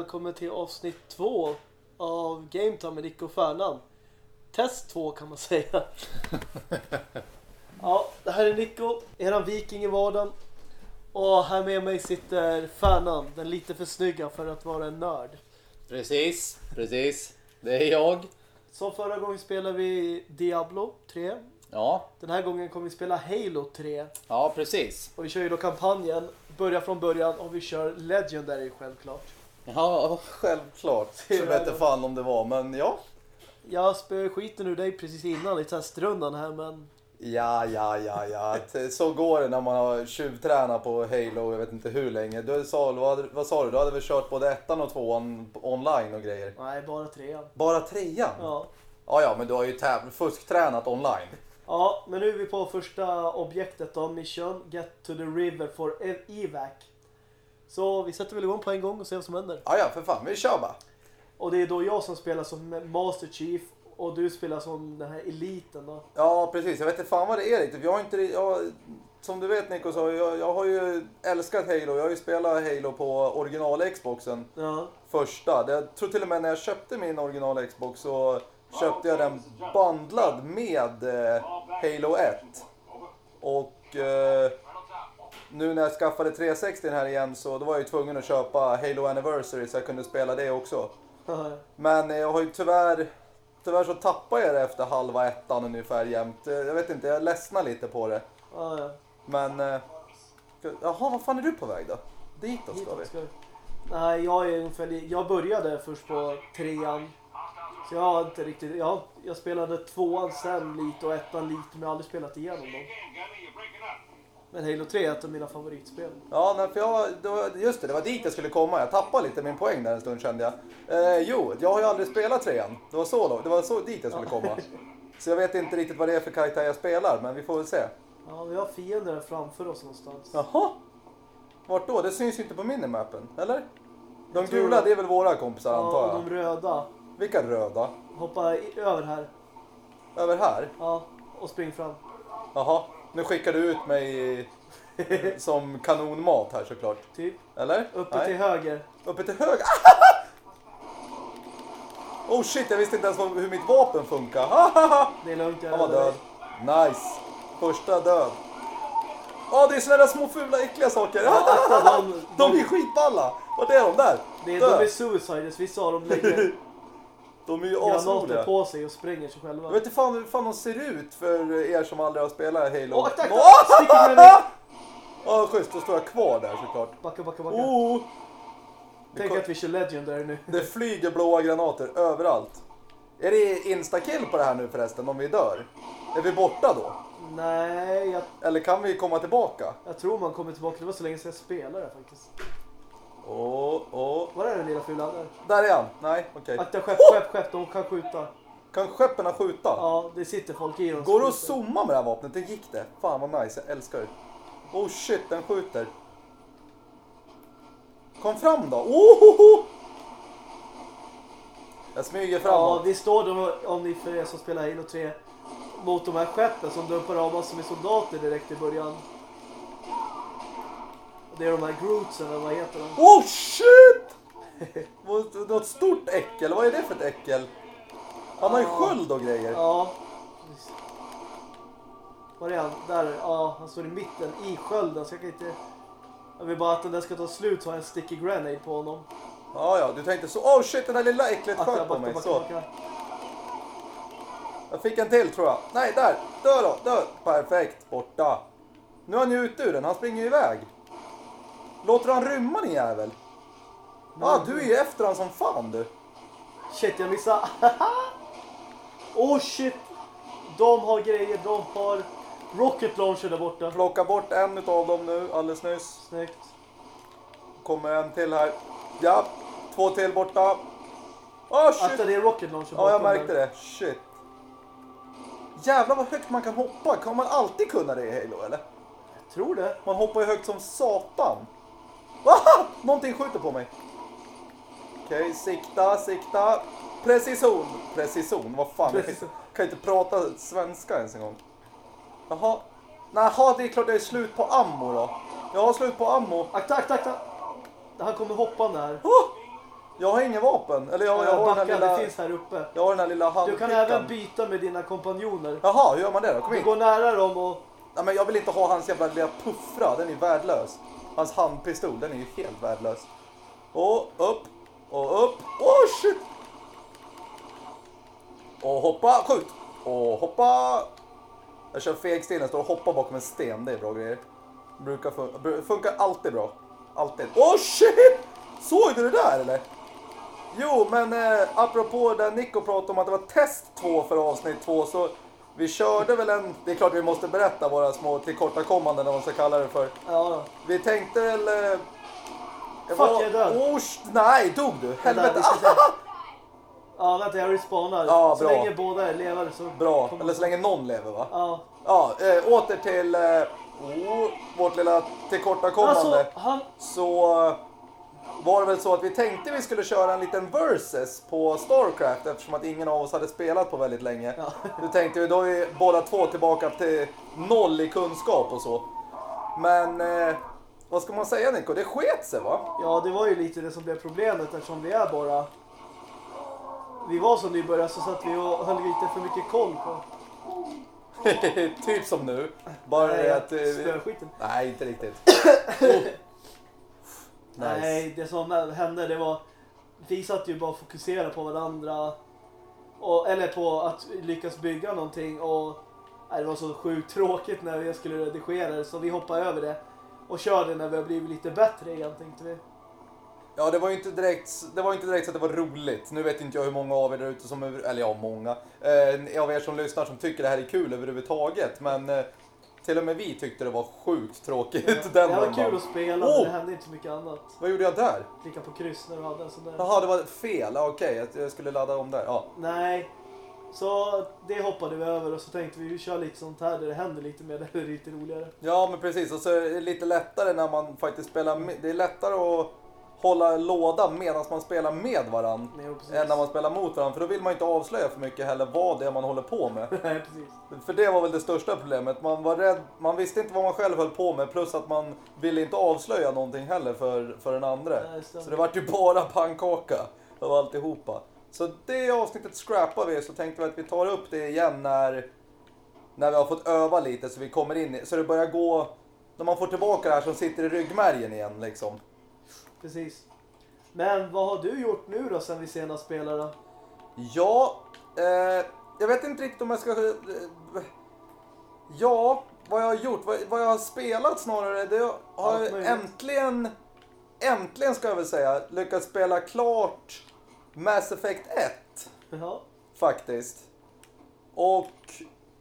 välkommen till avsnitt två av Game Time med Nico och Färnan. Test två kan man säga. ja, det här är Nico, eran viking i vardagen. Och här med mig sitter Färnan, den lite för snygga för att vara en nörd. Precis, precis. Det är jag. Så förra gången spelade vi Diablo 3. Ja, Den här gången kommer vi spela Halo 3. ja precis. Och vi kör ju då kampanjen, börjar från början och vi kör Legendary självklart. Ja, självklart. Så vete fan om det var, men ja. Jag spöade skiten ur dig precis innan i testrundan här men Ja, ja, ja, ja. T- Så går det när man har tjuvtränat på Halo, jag vet inte hur länge. Du sa, vad, vad sa du? Du hade väl kört både ettan och tvåan online och grejer? nej, bara trean. Bara trean? Ja. Ja, ja, men du har ju fusktränat online. ja, men nu är vi på första objektet då, mission Get to the river for ev- evac. Så vi sätter väl igång på en gång och ser vad som händer. Ja, ja, för fan, vi kör bara. Och det är då jag som spelar som Master Chief och du spelar som den här eliten då. Ja, precis. Jag vet inte fan vad det är riktigt. Jag har inte, jag, som du vet Nico, så jag, jag har ju älskat Halo. Jag har ju spelat Halo på original Xboxen. Ja, Första. Jag tror till och med när jag köpte min original Xbox så köpte jag den bandlad med eh, Halo 1. Och eh, nu när jag skaffade 360 här igen så då var jag ju tvungen att köpa Halo Anniversary så jag kunde spela det också. Men eh, jag har ju tyvärr, tyvärr så tappade jag det efter halva ettan ungefär jämt. Eh, Jag vet inte, jag ledsnar lite på det. ja, ja. Men, eh, jaha vad fan är du på väg då? Ditåt ska vi. Ska vi. Nej, jag är ungefär, jag började först på trean. Så jag har inte riktigt, jag, jag spelade tvåan sen lite och ettan lite men jag har aldrig spelat igenom dem. Men Halo 3 är ett av mina favoritspel. Ja, nej, för jag, det var, just det, det var dit jag skulle komma. Jag tappade lite min poäng där en stund kände jag. Eh, jo, jag har ju aldrig spelat trean. Det var så, då, det var så dit jag skulle komma. Så jag vet inte riktigt vad det är för karaktär jag spelar, men vi får väl se. Ja, vi har fiender här framför oss någonstans. Jaha? Vart då? Det syns ju inte på minimappen, eller? De tror- gula, det är väl våra kompisar Ja, antar jag? de röda. Vilka röda? Hoppa i, över här. Över här? Ja, och spring fram. Jaha, nu skickar du ut mig som kanonmat här såklart. Typ. Eller? Uppe Nej. till höger. Uppe till höger. Oh shit, jag visste inte ens hur mitt vapen funkar. Det är lugnt, jag Han var död. Nice. Första död. Åh, det är såna där små fula äckliga saker. Akta dem. De är skitballa. Vart är de där? Det är, de är suicides, vissa av dem lägger De är ju granater asroliga. på sig och spränger sig själva. Jag vet inte fan hur fan de ser ut för er som aldrig har spelat Halo. Åh, akta, akta! Sticker granat! Ja, schysst. Då står jag kvar där såklart. Backa, backa, backa. Oh, Tänk att vi kör Legendary nu. det flyger blåa granater överallt. Är det instakill på det här nu förresten om vi dör? Är vi borta då? Nej, jag, Eller kan vi komma tillbaka? jag tror man kommer tillbaka. Det var så länge sedan jag spelade faktiskt. Åh, åh. Var är den lilla fula? Där. Där är han. Nej, okej. Akta skepp, skepp, skepp. De kan skjuta. Kan skeppen skjuta? Ja, det sitter folk i dem. Går det att Skjuter. zooma med det här vapnet? Det gick det. Fan vad nice, jag älskar det. Oh shit, den skjuter. Kom fram då. Oh! Jag smyger Ja, framåt. vi står då, om ni för er som spelar Halo 3, mot de här skeppen som dumpar av massor med soldater direkt i början. Det är de här Grootsen, eller vad heter de? Oh shit! Vad- Något stort äckel, vad är det för ett äckel? Han har ju sköld och grejer. Ja. Var är han? Där, ja, han står i mitten i skölden så jag kan inte... Jag vill bara att den där ska ta slut så har jag en sticky grenade på honom. Ja, ja, du tänkte så. Oh shit, den där lilla äcklet sköt på mig. Så. Jag fick en till tror jag. Nej, där! Dö då! Dö! Perfekt! Borta! Nu är han ju ute ur den, han springer iväg. Låter han rymma din jävel? Ja, ah, du är ju efter han som fan du. Shit, jag missade. oh shit! De har grejer, de har rocket launcher där borta. Plocka bort en utav dem nu, alldeles nyss. Snyggt. Kommer en till här. Ja, två till borta. Oh, shit! Akta, det är rocket launcher Ja, jag märkte det. Shit. Jävlar vad högt man kan hoppa. Kan man alltid kunna det i Halo eller? Jag tror det. Man hoppar ju högt som satan. Ah! Någonting skjuter på mig. Okej, sikta, sikta. Precision. Precision, vad fan. Jag kan, Precision. inte- kan inte prata svenska ens en gång. Jaha. Jaha, det är klart jag är slut på ammo då. Jag har slut på ammo. Akta, akta, akta! Han kommer hoppande här. Oh! Jag har ingen vapen. Eller jag, jag, har, den här lilla, det finns här uppe. jag har den här lilla Du kan handpickan. även byta med dina kompanjoner. Jaha, hur gör man det då? Kom Du in. går nära dem och... Ja, men jag vill inte ha hans jävla lilla puffra, den är värdelös. Hans handpistol, den är ju helt värdelös. Och upp, och upp, oh shit! Och hoppa, skjut! Och hoppa! Jag kör fegstilen, står och hoppar bakom en sten, det är bra grejer. Brukar funka, funkar alltid bra. Alltid. Oh shit! Såg du det där eller? Jo, men eh, apropå där Nico pratade om att det var test 2 för avsnitt 2 så vi körde väl en, det är klart vi måste berätta våra små tillkortakommanden eller vad man ska kalla det för. Ja, Vi tänkte väl... Eh, Fuck, var- jag är död. Sh- nej, dog du? Helvete. ja vänta jag respawnar. Ja, så bra. länge båda är levande så... Bra, eller så länge någon lever va? Ja. Ja, eh, åter till eh, oh, vårt lilla tillkortakommande. Alltså, han... så var det väl så att vi tänkte vi skulle köra en liten versus på Starcraft eftersom att ingen av oss hade spelat på väldigt länge. Ja. Nu tänkte vi, då är vi båda två tillbaka till noll i kunskap och så. Men eh, vad ska man säga Nico, det sket sig va? Ja, det var ju lite det som blev problemet eftersom vi är bara... Vi var som nybörjare så satt vi och höll lite för mycket koll på... typ som nu. Bara Nej, att... eh, spöskiten. nej, inte riktigt. Oh. Nice. Nej, det som hände det var... Vi satt ju bara fokuserade på varandra. Och, eller på att lyckas bygga någonting och... Nej, det var så sjukt tråkigt när jag skulle redigera det så vi hoppade över det. Och körde när vi har blivit lite bättre igen tänkte vi. Ja, det var ju inte direkt, det var inte direkt så att det var roligt. Nu vet inte jag hur många av er där ute som, eller ja, många, eh, av er som lyssnar som tycker det här är kul överhuvudtaget. Men eh, till och med vi tyckte det var sjukt tråkigt den det var rundan. kul att spela Oh! men det hände inte så mycket annat. Vad gjorde jag där? Klicka på kryss när du hade en sån där. Jaha, det var fel. Ja, Okej, att jag skulle ladda om där. Ja. Nej. Så det hoppade vi över och så tänkte vi vi kör lite sånt här där det händer lite mer, där det är lite roligare. ja, men precis. Och så är det lite lättare när man faktiskt spelar Det är lättare att hålla låda medan man spelar med varandra. Än när man spelar mot varandra. För då vill man inte avslöja för mycket heller vad det är man håller på med. Nej, precis. För det var väl det största problemet. Man var rädd, man visste inte vad man själv höll på med plus att man ville inte avslöja någonting heller för, för den andra. Nej. Så det vart ju bara pannkaka av alltihopa. Så det avsnittet scrappar vi så tänkte vi att vi tar upp det igen när, när vi har fått öva lite så vi kommer in i, så det börjar gå, när man får tillbaka det här som sitter i ryggmärgen igen liksom. Precis. Men vad har du gjort nu då sen vi senast spelade? Ja, eh, jag vet inte riktigt om jag ska... Eh, ja, vad jag har gjort, vad, vad jag har spelat snarare. Det har Allt jag äntligen, äntligen ska jag väl säga, lyckats spela klart Mass Effect 1 Ja. faktiskt. Och,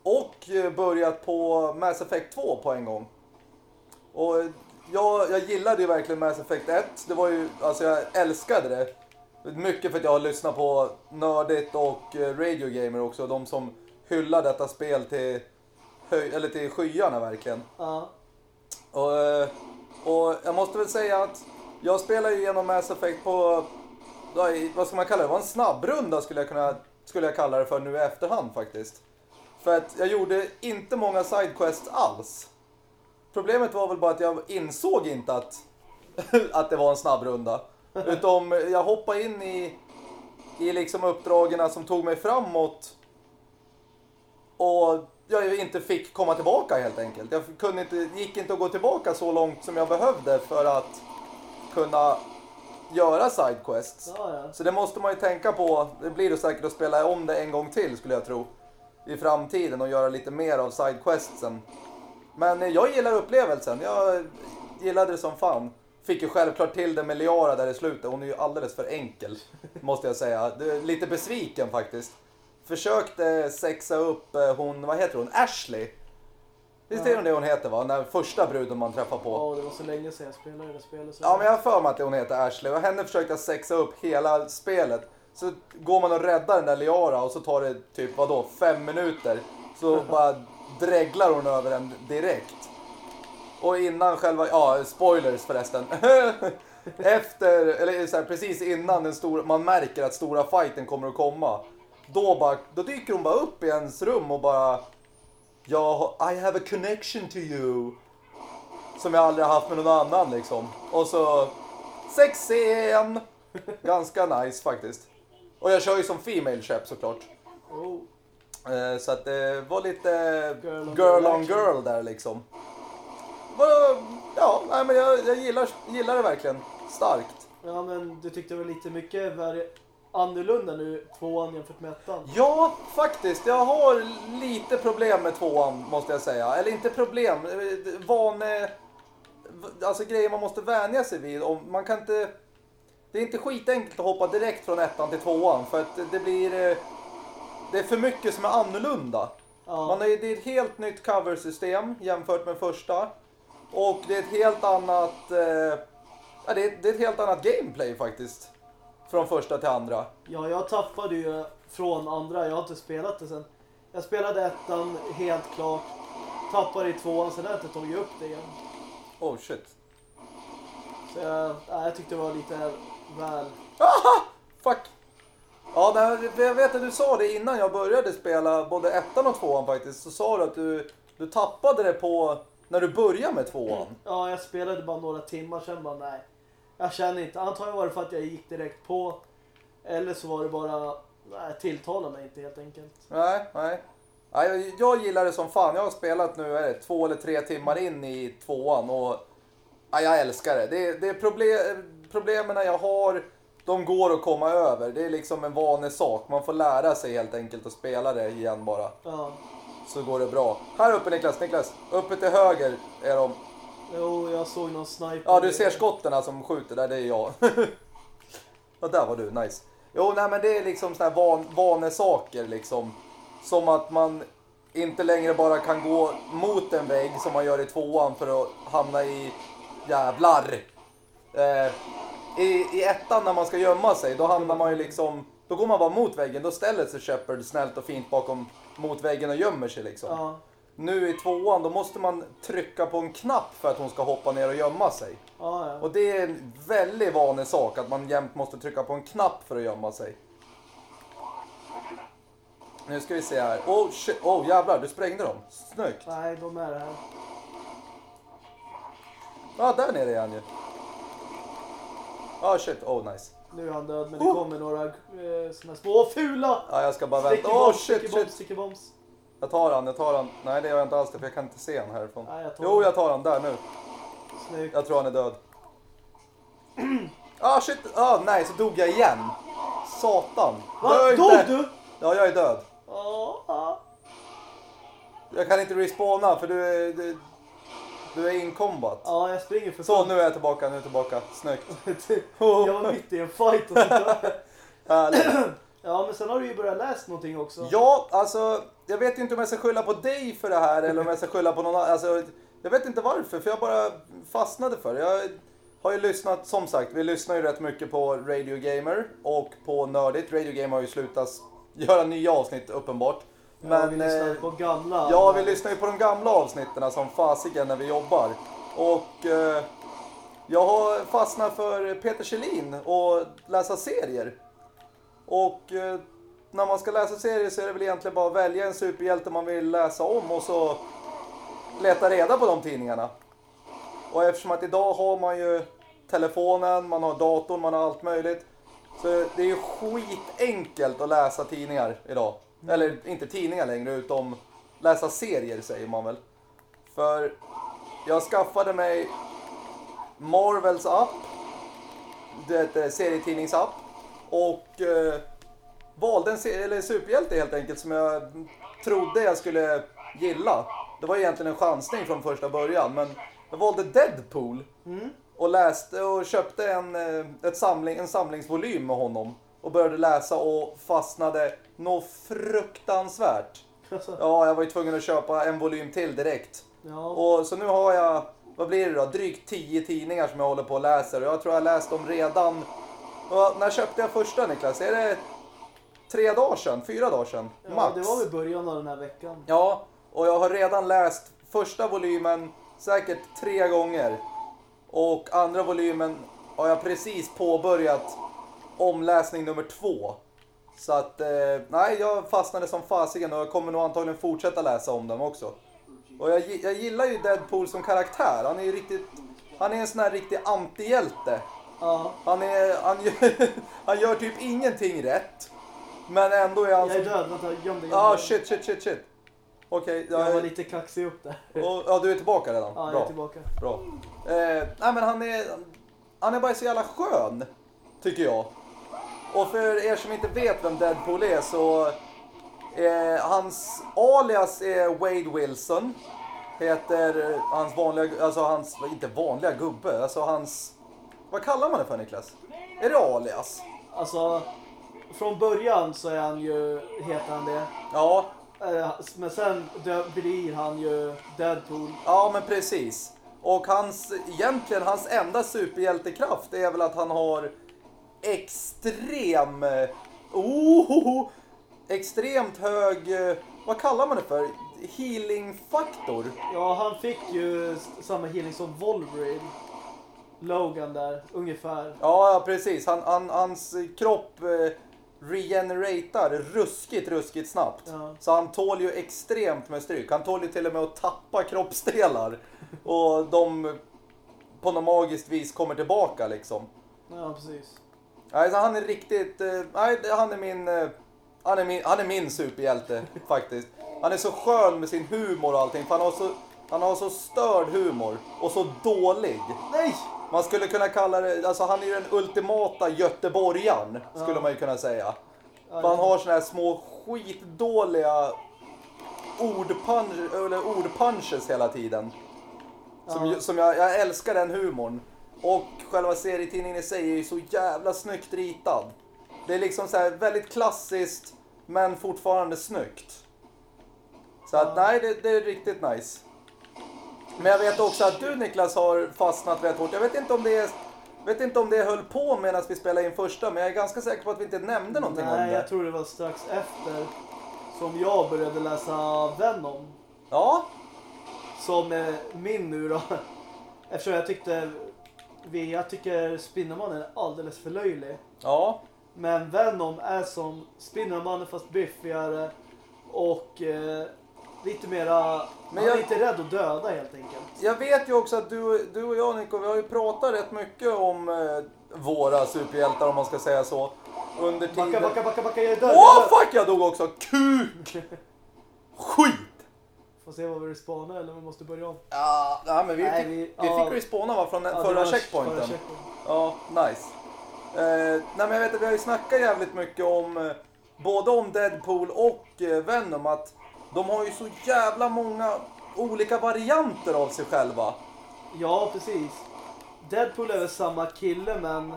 och börjat på Mass Effect 2 på en gång. Och jag, jag gillade ju verkligen Mass Effect 1. Det var ju, alltså jag älskade det. Mycket för att jag har lyssnat på Nördigt och eh, Radio Gamer också. De som hyllar detta spel till, höj, eller till skyarna verkligen. Ja. Och, eh, och jag måste väl säga att jag spelar ju igenom Mass Effect på, vad ska man kalla det, det var en snabbrunda skulle jag kunna, skulle jag kalla det för nu i efterhand faktiskt. För att jag gjorde inte många sidequests alls. Problemet var väl bara att jag insåg inte att, att det var en snabbrunda. Utom jag hoppade in i, i liksom uppdragen som tog mig framåt och jag inte fick komma tillbaka helt enkelt. Jag kunde inte, gick inte att gå tillbaka så långt som jag behövde för att kunna göra sidequests. Ja, ja. Så det måste man ju tänka på. Det blir det säkert att spela om det en gång till skulle jag tro. I framtiden och göra lite mer av sidequestsen. Men jag gillar upplevelsen. Jag gillade det som fan. Fick ju självklart till det med Liara där i slutet. Hon är ju alldeles för enkel. Måste jag säga. Lite besviken faktiskt. Försökte sexa upp eh, hon, vad heter hon? Ashley. Visst är hon det hon heter va? Den första bruden man träffar på. Ja, det var så länge sedan jag spelade det spelet. Så Ja, men jag har för mig att hon heter Ashley och henne försökte jag sexa upp hela spelet. Så går man och räddar den där Liara och så tar det typ vadå, fem minuter. Så bara dreglar hon över den direkt. Och innan själva, ja spoilers förresten. Efter, eller så här, precis innan den stora, man märker att stora fighten kommer att komma. Då, bara, då dyker hon bara upp i ens rum och bara Ja, I have a connection to you. Som jag aldrig har haft med någon annan liksom. Och så sex scen. Ganska nice faktiskt. Och jag kör ju som Female Chef såklart. Oh. Eh, Så att det var lite Girl on girl on där liksom. Var- Ja, nej, men jag, jag gillar, gillar det verkligen. Starkt. Ja men du tyckte väl lite mycket var annorlunda nu, tvåan jämfört med ettan? Ja, faktiskt. Jag har lite problem med tvåan, måste jag säga. Eller inte problem, eh, vane... Alltså grejer man måste vänja sig vid. Och man kan inte... Det är inte skitenkelt att hoppa direkt från ettan till tvåan. För att det blir... Det är för mycket som är annorlunda. Ja. Man är, det är ett helt nytt coversystem jämfört med första. Och det är ett helt annat... Eh, ja, det, är, det är ett helt annat gameplay faktiskt. Från första till andra. Ja, jag tappade ju från andra. Jag har inte spelat det sen. Jag spelade ettan helt klart. Tappade i tvåan, sen har jag inte tagit upp det igen. Oh shit. Så jag, nej, jag tyckte det var lite väl... Fuck! Ja, nej, jag vet att du sa det innan jag började spela både ettan och tvåan faktiskt. Så sa du att du, du tappade det på när du började med tvåan. Ja, jag spelade bara några timmar sen bara nej. Jag känner inte. Antagligen var det för att jag gick direkt på. Eller så var det bara... Nej, tilltalade mig inte helt enkelt. Nej, nej. nej jag, jag gillar det som fan. Jag har spelat nu är det, två eller tre timmar in i tvåan och ja, jag älskar det. Det, det är problem, problemen jag har, de går att komma över. Det är liksom en vanesak. Man får lära sig helt enkelt att spela det igen bara. Ja. Så går det bra. Här uppe Niklas, Niklas. Uppe till höger är de. Jo, jag såg någon sniper. Ja, du ser skotterna som skjuter där, det är jag. ja, där var du, nice. Jo, nej men det är liksom såna här van, vanesaker liksom. Som att man inte längre bara kan gå mot en vägg som man gör i tvåan för att hamna i jävlar. Eh, i, I ettan när man ska gömma sig, då hamnar man ju liksom, då går man bara mot väggen, då ställer sig Shepard snällt och fint bakom mot väggen och gömmer sig liksom. Ja. Nu i tvåan, då måste man trycka på en knapp för att hon ska hoppa ner och gömma sig. Ja, ja. Och det är en väldigt vanlig sak att man jämt måste trycka på en knapp för att gömma sig. Nu ska vi se här. Oh shit, oh jävlar, du sprängde dem. Snyggt. Nej, de är här. Ja, där nere är han ju. Ah shit, oh nice. Nu är han död, men det Oh. kommer några eh, såna små fula Ja, jag ska bara vänta. sticky Oh shit, shit. sticky bombs. Jag tar han, jag tar han. Nej, det gör jag inte alls det, för jag kan inte se han härifrån. Nej, jag tar Jo, jag tar han där nu. Snyggt. Jag tror han är död. Ah shit, ah nej, så dog jag igen. Satan. Va? Dog inte. du? Ja, jag är död. Ja, ja. Jag kan inte respawna för du är, du, du är incombat. Ja, jag springer för Så, nu är jag tillbaka, nu är jag tillbaka. Snyggt. jag var mitt i en fight och så. Härligt. Ja, men sen har du ju börjat läsa någonting också. Ja, alltså, jag vet inte om jag ska skylla på dig för det här eller om jag ska skylla på någon annan. Alltså, jag vet inte varför, för jag bara fastnade för det. Jag har ju lyssnat, som sagt, vi lyssnar ju rätt mycket på Radio Gamer och på Nördigt. Radio Gamer har ju slutat göra nya avsnitt uppenbart. Ja, vi lyssnar eh, på gamla. Ja, vi lyssnar ju på de gamla avsnitten som fasiken när vi jobbar. Och eh, jag har fastnat för Peter Kjellin och läsa serier. Och eh, när man ska läsa serier så är det väl egentligen bara att välja en superhjälte man vill läsa om och så leta reda på de tidningarna. Och eftersom att idag har man ju telefonen, man har datorn, man har allt möjligt. Så det är ju skitenkelt att läsa tidningar idag. Eller inte tidningar längre, utom läsa serier säger man väl. För jag skaffade mig Marvels app, det heter serietidningsapp. Och eh, valde en eller superhjälte helt enkelt som jag trodde jag skulle gilla. Det var egentligen en chansning från första början, men jag valde Deadpool. Och läste och köpte en, eh, ett samling, en samlingsvolym med honom. Och började läsa och fastnade något fruktansvärt. Alltså, Ja, jag var ju tvungen att köpa en volym till direkt. ja. Och så nu har jag, vad blir det då, drygt 10 tidningar som jag håller på och läser. Och jag tror jag har läst dem redan, och när köpte jag första Niklas? Är det tre dagar sedan? Fyra dagar sedan? ja, Max? det var väl början av den här veckan. Ja, och jag har redan läst första volymen säkert tre gånger. Och andra volymen har jag precis påbörjat omläsning nummer två. Så att, eh, nej, jag fastnade som fasiken och jag kommer nog antagligen fortsätta läsa om dem också. Och jag, jag gillar ju Deadpool som karaktär. Han är ju riktigt, han är en sån här riktig antihjälte. Ja, Han, är, han, gör, han gör typ ingenting rätt. Men ändå är han jag är död. Vänta, göm dig. göm Ah shit, shit, shit, shit. Okej, Jag var ja, lite kaxig upp där. och, ja, du är tillbaka redan? Ja, jag Bra. är tillbaka. Bra. Eh, nej men han är, han är bara så jävla skön, tycker jag. Och för er som inte vet vem Deadpool är så, eh, hans alias är Wade Wilson. Heter eh, hans vanliga, alltså hans, inte vanliga gubbe, alltså hans, vad kallar man det för Niklas? Är det alias? Alltså, från början så är han ju, heter han det. Ja, Eh, Men sen blir han ju Deadpool. Ja, men precis. Och hans, egentligen hans enda superhjältekraft är väl att han har extrem, eh, oh, extremt hög, eh, vad kallar man det för? Healing-faktor. Ja, han fick ju samma healing som Wolverine. Logan där, ungefär. Ja, ja, precis. Han, han, hans kropp eh, regeneratar ruskigt, ruskigt snabbt. Ja. Så han tål ju extremt med stryk. Han tål ju till och med att tappa kroppsdelar. Och de på något magiskt vis kommer tillbaka liksom. Ja, precis. Nej, så han är riktigt... Eh, nej, han är min... Eh, han, är min han är min superhjälte faktiskt. Han är så skön med sin humor och allting. För han har så, han har så störd humor. Och så dålig. Nej! Man skulle kunna kalla det... Alltså han är ju den ultimata göteborgaren. Skulle Ja. man ju kunna säga. Ja, han har såna här små skitdåliga ordpunch, eller ordpunches hela tiden. Som, Ja. som jag, jag älskar den humorn. Och själva serietidningen i sig är ju så jävla snyggt ritad. Det är liksom så här väldigt klassiskt men fortfarande snyggt. Så att nej, det, det är riktigt nice. Men jag vet också att du Niklas har fastnat rätt hårt. Jag vet inte om det är Vet inte om det höll på medan vi spelade in första, men jag är ganska säker på att vi inte nämnde någonting om Nej, det. jag tror det var strax efter som jag började läsa Venom. Ja, Som är min nu då. Eftersom jag tyckte... vi- Jag tycker Spindelmannen är alldeles för löjlig. ja, Men Venom är som Spindelmannen fast biffigare. Och eh, lite mera... Men han är jag- inte rädd att döda helt enkelt. Jag vet ju också att du, du och jag Nico, vi har ju pratat rätt mycket om eh, våra superhjältar om man ska säga så. Under tiden... Backa, backa, backa, backa, jag är död! Åh jag död. fuck jag dog också! Kuk! Skit! Får se vad vi respawnar eller om vi måste börja om. Ja, nej, men vi Nej, fick, vi- vi ja. fick respawna va, från den Ja, förra checkpointen. förra. Ja, nice. Eh, nej men jag vet att vi har ju snackat jävligt mycket om eh, både om Deadpool och eh, Venom att de har ju så jävla många olika varianter av sig själva. Ja, precis. Deadpool är väl samma kille men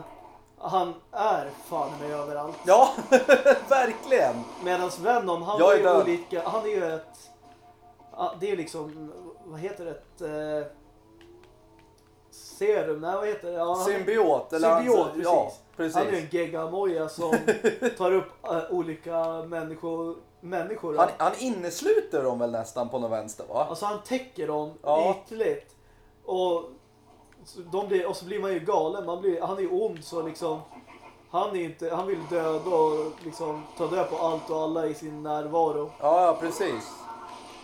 han är fan med överallt. Ja, verkligen. Medan Venom, han Jag var är ju olika. Han är ju ett... ja, Det är liksom, vad heter det? Ett, eh, serum? Nej, vad heter det? Ja, han- Symbiot. Eller Symbiot, precis. Ja, precis. Han är ju en geggamoja som tar upp eh, olika människor. människor Han, han innesluter dem väl nästan på något vänster va? Alltså han täcker dem Ja. ytterligt. Och så, de blir, och så blir man ju galen. Man blir, han är ju ond så liksom. Han, är inte, han vill döda och liksom ta död på allt och alla i sin närvaro. Ja, ja precis.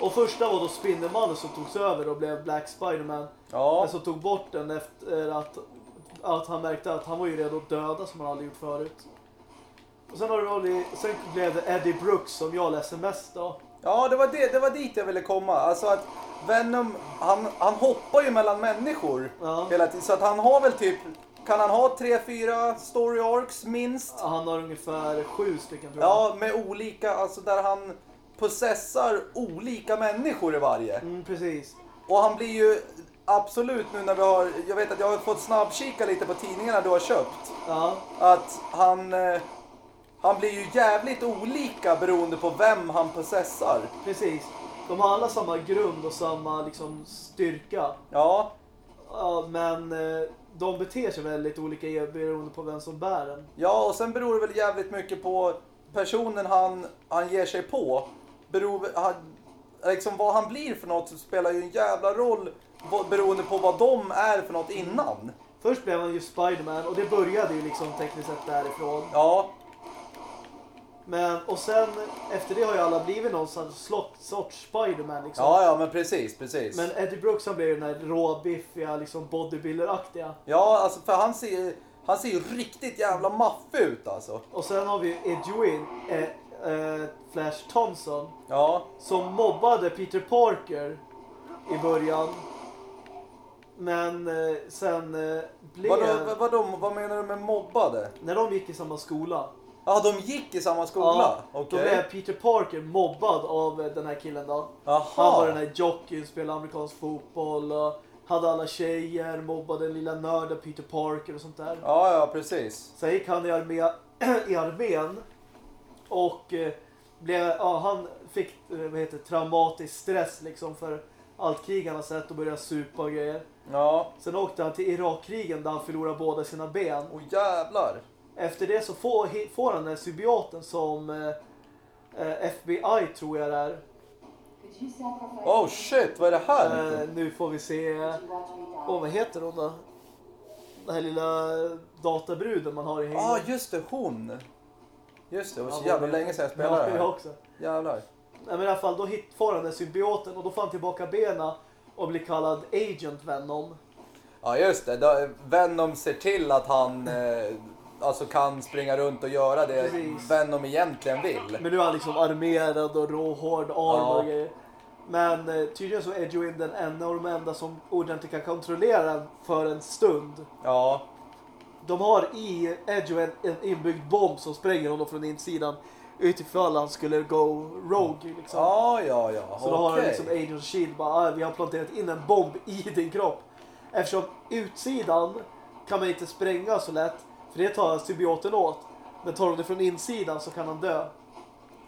Och första var då Spindelmannen som togs över och blev Black Spiderman. Ja, Men så tog bort den efter att, att han märkte att han var ju redo att döda som han aldrig gjort förut. Och sen, har det sen blev det Eddie Brooks som jag läser mest då. ja det, var det, det var dit jag ville komma. Alltså att Venom, han, han hoppar ju mellan människor Ja. hela tiden. Så att han har väl typ, kan han ha tre, fyra story arcs minst? Han har ungefär sju stycken tror jag. Ja, med olika, alltså där han possessar olika människor i varje. Mm, precis. Och han blir ju absolut nu när vi har, jag vet att jag har fått snabbkika lite på tidningarna du har köpt. Ja. Att han, eh, han blir ju jävligt olika beroende på vem han possessar. Precis. De har alla samma grund och samma liksom, styrka. Ja, Ja, men eh, de beter sig väldigt olika beroende på vem som bär den. ja och sen beror det väl jävligt mycket på personen han, han ger sig på. Beror, han, liksom vad han blir för något spelar ju en jävla roll beroende på vad de är för något innan. Först blev han ju Spiderman och det började ju liksom tekniskt sett därifrån. Ja, Men, och sen efter det har ju alla blivit någon sorts Spiderman liksom. ja, ja men precis, precis. Men Eddie Brooks han blev ju den här råbiffiga liksom bodybuilder-aktiga. Ja, alltså för han ser, Han ser ju riktigt jävla maffig ut alltså. Och sen har vi Edwin, eh, eh, Flash Thompson, Ja, som mobbade Peter Parker i början. Men eh, sen eh, blev... vadå, vad, vadå, vad menar du med mobbade? När de gick i samma skola. Ja, de gick i samma skola? Ja, Okej. Då blev Peter Parker mobbad av eh, den här killen då. Jaha. Han var den här jockeyn, spelade amerikansk fotboll och hade alla tjejer, mobbade den lilla nörden Peter Parker och sånt där. Ja, ja, precis. Sen gick han i, armé, i armén och eh, blev, ja, han fick eh, vad heter, traumatisk stress liksom för allt krig han har sett och började supa och grejer. Ja. Sen åkte han till Irakkrigen där han förlorade båda sina ben. Åh jävlar. Efter det så får, får han den symbioten som eh, eh, FBI tror jag det är. Oh shit, vad är det här? Eh, nu får vi se, åh vad heter hon då? Den här lilla databruden man har i Ja, Halo. ah, just det, hon. Just det, det var så jävla länge sedan jag spelade ja, det jag här. också. Jävlar. Nej, men i alla fall, då hit, får han den symbioten och då får han tillbaka benen och blir kallad Agent Venom. Ja, just det. Då, Venom ser till att han eh, alltså kan springa runt och göra det Precis. Venom egentligen vill. Men nu är han liksom armerad och råhård arm Ja. och grejer. Men eh, tydligen så är Edwin den enda och de enda som ordentligt kan kontrollera den för en stund. Ja, De har i Edwin en inbyggd bomb som spränger honom från insidan utifall han skulle go rogue liksom. ja, ja, ja. Så då har han liksom Agent Shield bara, ah, vi har planterat in en bomb i din kropp. Eftersom utsidan kan man inte spränga så lätt, för det tar symbioten åt. Men tar de det från insidan så kan han dö.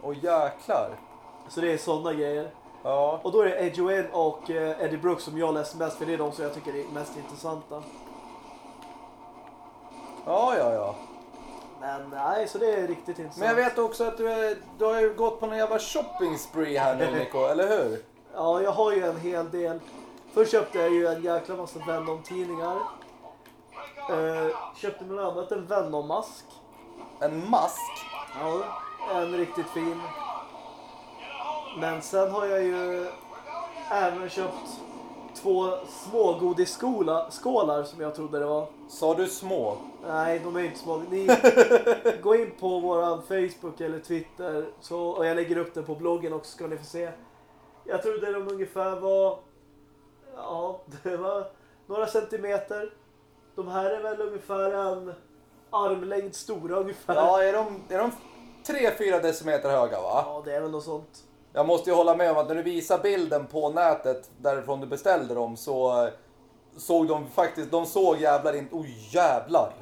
Åh jäklar. Så det är sådana grejer. Ja, Och då är det Wayne och eh, Eddie Brooks som jag läser mest, för det är de som jag tycker är mest intressanta. Ja, ja, ja. Men nej, så det är riktigt intressant. Men jag vet också att du, är, du har ju gått på någon jävla shopping spree här nu Nico, eller hur? Ja, jag har ju en hel del. Först köpte jag ju en jäkla massa Venom-tidningar. Eh, köpte bland annat en Venom-mask. En mask? Ja, en riktigt fin. Men sen har jag ju även köpt två små godisskålar som jag trodde det var. Sa du små? Nej, de är inte små. Ni gå in på våran Facebook eller Twitter så, och jag lägger upp den på bloggen också ska ni få se. Jag trodde de ungefär var, ja, det var några centimeter. De här är väl ungefär en armlängd stora ungefär. Ja, är de, är de 3-4 decimeter höga va? Ja, det är väl något sånt. Jag måste ju hålla med om att när du visar bilden på nätet därifrån du beställde dem så såg de faktiskt, de såg jävlar inte, oj jävlar.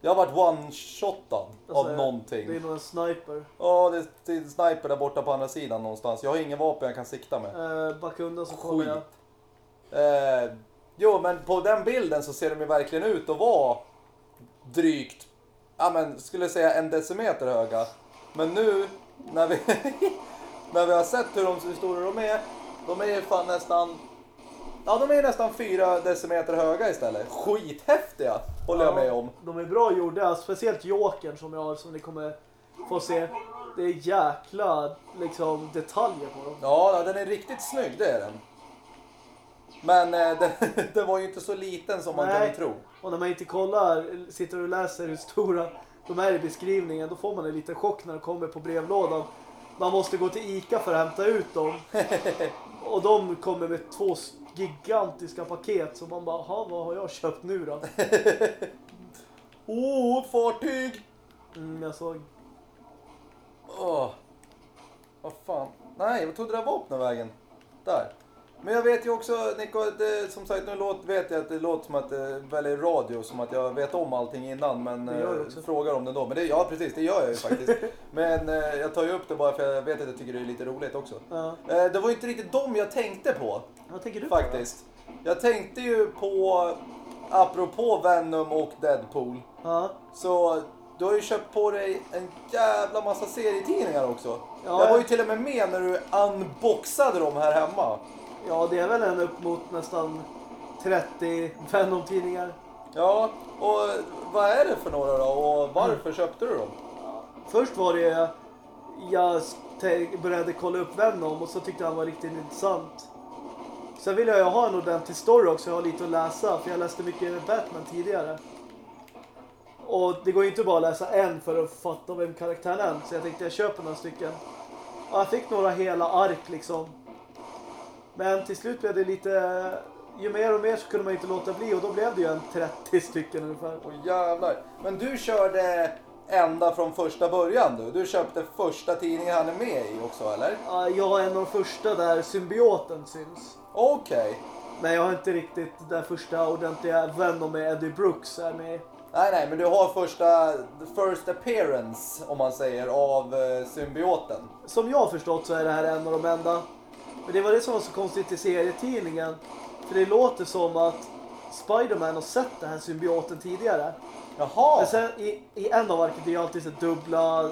Jag har varit one-shotad Alltså, av någonting. Det är nog en sniper. Ja, det det är en sniper där borta på andra sidan någonstans. Jag har ingen vapen jag kan sikta med. Eh, backa undan så kommer jag. Eh, jo, men på den bilden så ser de ju verkligen ut att vara drygt, ja men skulle säga en decimeter höga. Men nu när vi, när vi har sett hur, de, hur stora de är, de är ju fan nästan, ja de är nästan fyra decimeter höga istället. Skithäftiga, håller jag med om. De är bra gjorda, speciellt Jokern som jag har som ni kommer få se. Det är jäkla liksom detaljer på dem. Ja, den är riktigt snygg, det är den. Men eh, den, den var ju inte så liten som man Nej. kunde tro. Och när man inte kollar, sitter och läser hur stora de är i beskrivningen, då får man en liten chock när de kommer på brevlådan. Man måste gå till Ica för att hämta ut dem. Och de kommer med två gigantiska paket. Så man bara, "Ha, vad har jag köpt nu då? Åh, oh, fartyg! Mm, jag såg. Åh. Vad fan. Nej, vad tog det där vapnet vägen? Där. Men jag vet ju också, Nico, det, som sagt nu låt, vet jag att det låter som att det väljer radio, som att jag vet om allting innan, men eh, frågar om det då. Men det, ja, precis, det gör jag ju faktiskt. men eh, jag tar ju upp det bara för jag vet att jag tycker det är lite roligt också. Ja. Eh, det var ju inte riktigt dem jag tänkte på, Vad tänker du på faktiskt. Jag tänkte ju på, apropå Venom och Deadpool, Ja. så du har ju köpt på dig en jävla massa serietidningar också. Ja, jag var ju till och med med när du unboxade dem här hemma. Ja, det är väl en upp mot nästan 30 Venom-tidningar. Ja, och vad är det för några då och varför köpte du dem? Först var det jag började kolla upp Venom och så tyckte han var riktigt intressant. Sen ville jag ha en ordentlig story också, jag har lite att läsa för jag läste mycket Batman tidigare. Och det går ju inte bara att läsa en för att fatta vem karaktären är. Så jag tänkte jag köper några stycken. Och jag fick några hela ark liksom. Men till slut blev det lite... Ju mer och mer så kunde man inte låta bli och då blev det ju en 30 stycken ungefär. Åh jävlar. Men du körde ända från första början du? Du köpte första tidningen han är med i också eller? Ja, Jag är en av de första där symbioten syns. Okej. Men jag har inte riktigt den första ordentliga Venom med Eddie Brooks är med. Nej, nej, men du har första, first appearance om man säger av eh, symbioten. Som jag har förstått så är det här en av de enda. Men det var det som var så konstigt i serietidningen. För det låter som att Spider-Man har sett den här symbioten tidigare. Jaha. Men sen i, i en av arket det är ju alltid så dubbla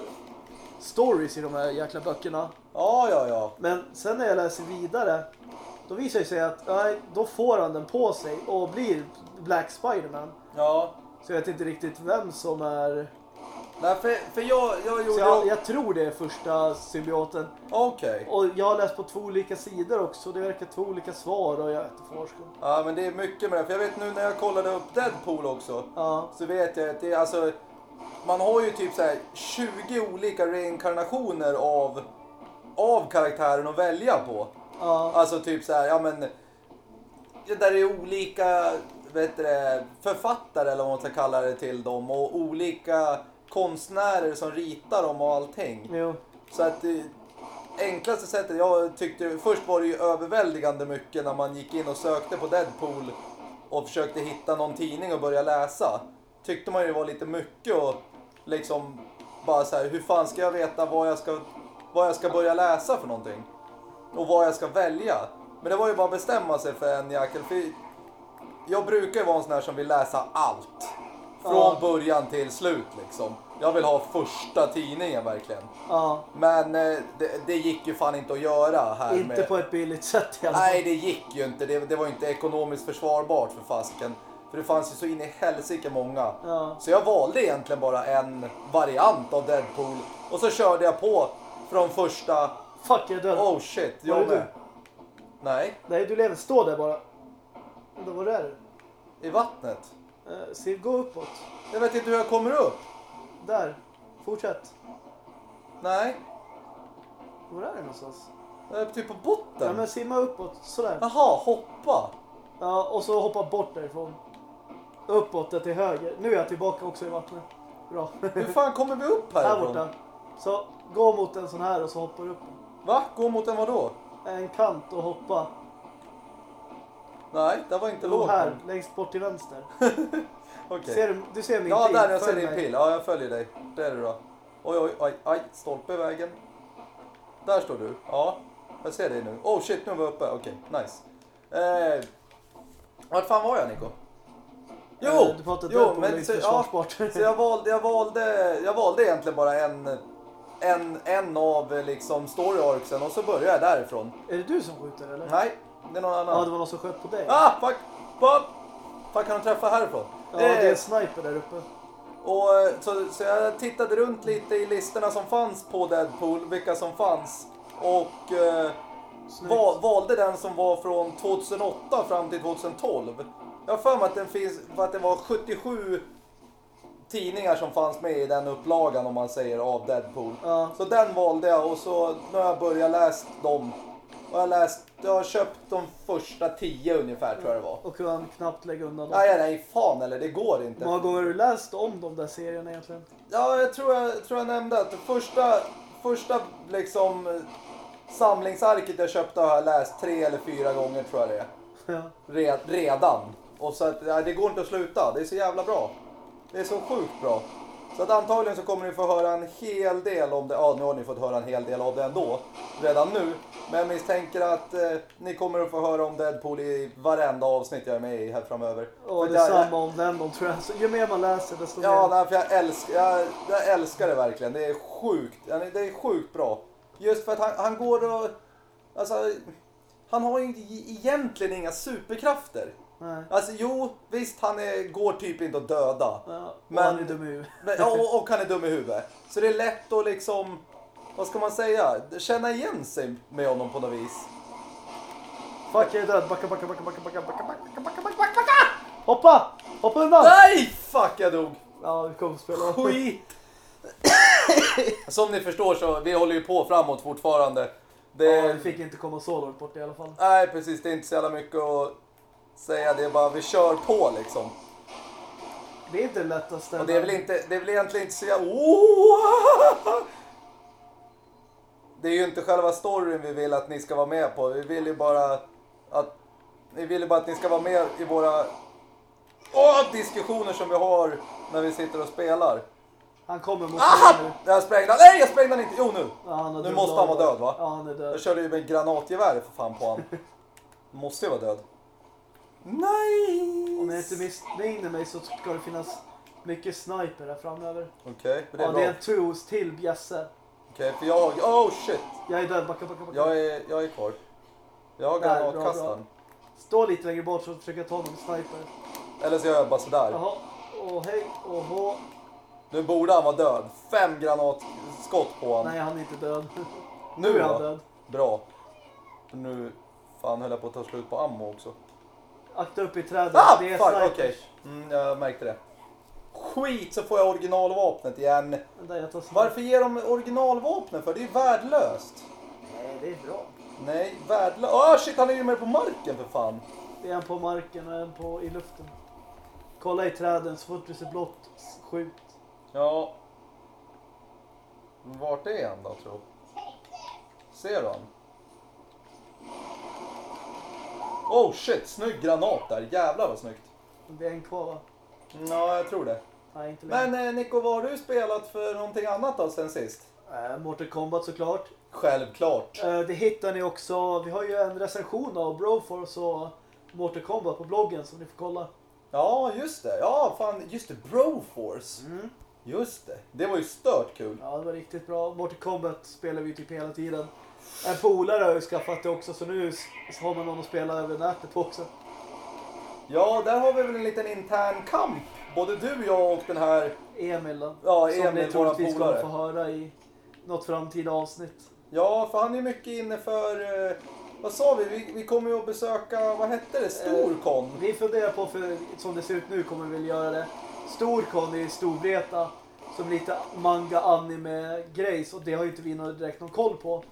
stories i de här jäkla böckerna. Ja, ja, ja. Men sen när jag läser vidare då visar det sig att nej, då får han den på sig och blir Black Spider-Man. Ja. Så jag vet inte riktigt vem som är... Nej, för, för jag, jag Så gjorde... jag, jag tror det är första symbioten. Okej. Och jag har läst på två olika sidor också. Det verkar två olika svar och jag vet inte forskning. Ja, men det är mycket med det. För jag vet nu när jag kollade upp Deadpool också. Ja, Så vet jag att det är alltså... Man har ju typ så här 20 olika reinkarnationer av, av karaktären att välja på. ja, Alltså typ så här, ja men... det Där är olika vet du, det, författare eller vad man ska kalla det till dem och olika konstnärer som ritar dem och allting. jo. Så att det enklaste sättet, jag tyckte, först var det ju överväldigande mycket när man gick in och sökte på Deadpool och försökte hitta någon tidning och börja läsa. Tyckte man ju det var lite mycket och liksom bara så här, hur fan ska jag veta vad jag ska, vad jag ska börja läsa för någonting? Och vad jag ska välja. Men det var ju bara att bestämma sig för en jäkel. För jag brukar ju vara en sån här som vill läsa allt. Från Ja. början till slut liksom. Jag vill ha första tidningen verkligen. Ja, Men eh, det, det gick ju fan inte att göra här inte med... på ett billigt sätt i alla fall. Nej, det gick ju inte. Det, det var inte ekonomiskt försvarbart för fasiken. För det fanns ju så in i helsike många. Ja. Så jag valde egentligen bara en variant av Deadpool. Och så körde jag på från första... Fuck, jag död. Oh shit, Var jag det du? med. Nej, Nej, du lever. Stå där bara. Vänta, var är du? i vattnet. Uh, se, gå uppåt. Jag vet inte hur jag kommer upp. Där. Fortsätt. Nej, Var är du någonstans? är typ på Ja, botten. men simma uppåt. Sådär. Jaha, hoppa. Ja, och så hoppa bort därifrån. Uppåt till höger. Nu är jag tillbaka också i vattnet. Bra. Hur fan kommer vi upp här härifrån? borta. Så gå mot en sån här och så hoppar du upp. Va? Gå mot en vadå? En kant och hoppa. Nej, det var inte lågt. här. Längst bort till vänster. Okej. Ser du, du ser min Ja, pil. där jag ser din pil. Ja, jag följer dig. Där är du då. Oj, oj, oj, aj, stolpe i vägen. Där står du. Ja, jag ser dig nu. Oh shit, nu var jag uppe. Okej, nice. Eh, vart fan var jag, Nico? Jo, Eh, Du pratade jo, men så, ja, så jag valde, jag valde, jag valde egentligen bara en, en, en av liksom story arcsen och så började jag därifrån. är det du som skjuter eller? Nej, det är någon Ja, annan. det var någon som sköt på dig. Ah, fuck! Fuck! Fan kan de träffa härifrån? Ja, det är Eh, en sniper där uppe. Och, eh, så, så jag tittade runt lite i listorna som fanns på Deadpool, vilka som fanns. Och eh, val, valde den som var från 2008 fram till 2012. Jag har för mig att, den finns, att det var 77 tidningar som fanns med i den upplagan om man säger av Deadpool. Ja. Så den valde jag och så nu har jag börjat läst dem. Och jag har, läst, jag har köpt de första tio ungefär tror jag det var. Och kan knappt lägga undan dem. Nej, nej, fan eller det går Hur inte. många gånger har du läst om de där serierna egentligen? Ja, jag tror jag, tror jag nämnde att det första, första liksom samlingsarket jag köpte har jag läst tre eller fyra gånger tror jag det är. Ja. Red, redan. Och så att, ja, det går inte att sluta. Det är så jävla bra. Det är så sjukt bra. Så att antagligen så kommer ni få höra en hel del om det. Ja, nu har ni fått höra en hel del av det ändå. Redan nu. Men jag misstänker att eh, ni kommer att få höra om Deadpool i varenda avsnitt jag är med i här framöver. För det är samma om Venom tror jag. Så ju mer man läser desto Ja, mer. nej, för jag älskar, jag, jag älskar det verkligen. Det är sjukt. Ja, Det är sjukt bra. Just för att han, han går och... Alltså, han har ju egentligen inga superkrafter. Nej. Alltså jo, visst han är, går typ inte att döda. Ja, och Men- han är dum i huvudet. Men, ja, och, och han är dum i huvudet. Så det är lätt att liksom, vad ska man säga, känna igen sig med honom på något vis. Fuck, jag är död. Backa, backa, backa, backa, backa, backa, backa, backa, backa, backa, backa! Hoppa! Hoppa undan! Nej! Fuck, jag dog. Ja, vi kommer att spela Skit! Som ni förstår så vi håller ju på framåt fortfarande. Det, Ja, vi fick inte komma så långt bort i alla fall. Nej precis, det är inte så jävla mycket att säga. Det bara vi kör på liksom. Det är inte lätt att ställa. Och det är väl, inte, det är väl egentligen inte så jävla... Oh! Det är ju inte själva storyn vi vill att ni ska vara med på. Vi vill ju bara att... Vi vill ju bara att ni ska vara med i våra åh, diskussioner som vi har när vi sitter och spelar. Han kommer mot Aha! mig nu. Jag sprängde Nej, jag sprängde han inte! Jo, nu! Ja, Nu måste han vara död, va? Ja, han är död. Jag körde ju med granatgevär för fan på han. Måste ju vara död. Nej! Om jag inte missminner mig så ska det finnas mycket sniper här framöver. Okej, men det är Ja, bra. det är en twos till bjässe. Okej, för jag... Oh shit! Jag är död, backa, backa, backa. Jag är, jag är kvar. Jag har Där, bra, granatkastaren. Stå lite längre bort så försöker jag ta någon sniper. Eller så gör jag bara sådär. Jaha, och hej, och hå. Nu borde han vara död. Fem granatskott på honom. Nej, han är inte död. Nu Nu är han död. Bra. Nu fan höll jag på att ta slut på ammo också. Akta upp i trädet. Ah! det är Fuck, snipers. okej. Mm, jag märkte det. Skit så får jag originalvapnet igen. Vänta, jag tar. Varför ger de originalvapnen för? Det är värdelöst. Nej, det är bra. Nej, värdelöst. Åh shit, han är ju med på marken för fan. Det är en på marken och en på i luften. Kolla i träden så fort du ser blått, skjut. Ja. Vart är han då tro? Ser du han? Oh shit, snygg granat där. Jävlar vad snyggt. Det är en kvar va? Ja, jag tror det. Nej, inte längre. Men eh, Nico, vad har du spelat för någonting annat då sen sist? Eh, Mortal Kombat såklart. Självklart. Eh, det hittar ni också. Vi har ju en recension av Broforce och Mortal Kombat på bloggen som ni får kolla. Ja, just det. Ja, fan, just det. Broforce. Just det. Det var ju stört kul. Ja, det var riktigt bra. Mortal Kombat spelar vi typ hela tiden. En polare har ju skaffat det också så nu har man någon att spela över nätet på också. Ja, där har vi väl en liten intern kamp. Både du, jag och den här... Emil då. Ja, som Emil, ni våran troligtvis kommer få höra i något framtida avsnitt. Ja, för han är mycket inne för... Eh, vad sa vi? vi? Vi kommer ju att besöka, vad hette det? Storkon? Vi funderar på, för som det ser ut nu kommer vi väl göra det. Storkon i Storvreta. Som lite manga anime grejs och det har ju inte vi någon direkt någon koll på.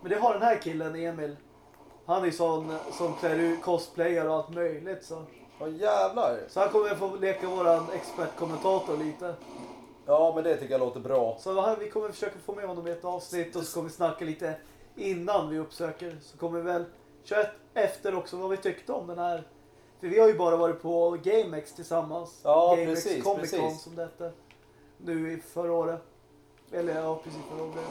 Men det har den här killen Emil. Han är sån som klär ut cosplayer och allt möjligt så. Ja, jävlar. Så han kommer få leka våran expertkommentator lite. Ja, men det tycker jag låter bra. Så här, vi kommer försöka få med honom i ett avsnitt och så kommer vi snacka lite innan vi uppsöker. Så kommer vi väl köra ett efter också vad vi tyckte om den här. För vi har ju bara varit på GameX tillsammans. Ja, GameX precis, Comic Con precis. som det hette. Nu i förra året. Eller ja, precis.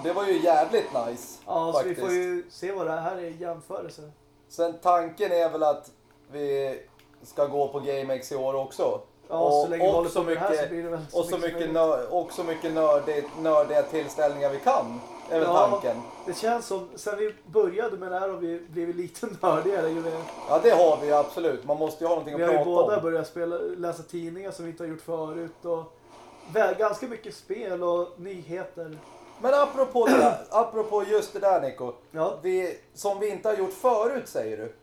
Det var ju jävligt nice. Ja, så vi faktiskt. får ju se vad det här är i jämförelse. Sen tanken är väl att vi ska gå på GameX i år också. Ja, och, så länge vi och håller så det här så mycket, blir det väl och så mycket, nör, och så mycket nördigt, nördiga tillställningar vi kan. Är väl Ja. tanken. Det känns som, sen vi började med det här har vi blivit lite nördigare ju mer. Ja, det har vi absolut. Man måste ju ha någonting Vi att har ju prata båda om. börjat spela, läsa tidningar som vi inte har gjort förut. Och ganska mycket spel och nyheter. Men apropå, det där, apropå just det där Nico. Ja, Vi, som vi inte har gjort förut säger du.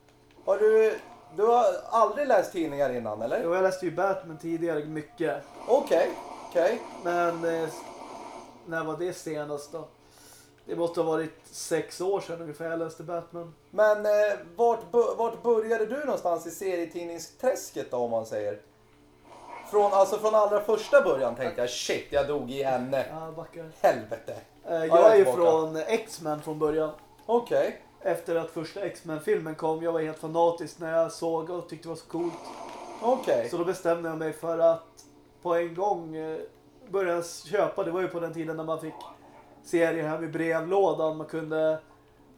Har du, du har aldrig läst tidningar innan eller? och jag läste ju Batman tidigare mycket. Okej, okej. Men eh, när var det senast då? Det måste ha varit sex år sedan ungefär jag läste Batman. Men eh, vart, vart började du någonstans i serietidningsträsket då om man säger? Från, alltså från allra första början tänkte jag shit jag dog. Ja, backar. Helvete. Eh, jag är ju tillbaka. från X-Men från början. Okej. Efter att första X-Men-filmen kom. Jag var helt fanatisk när jag såg och tyckte det var så coolt. Okej. Så då bestämde jag mig för att på en gång eh, börja köpa. Det var ju på den tiden när man fick serier här med brevlådan. Man kunde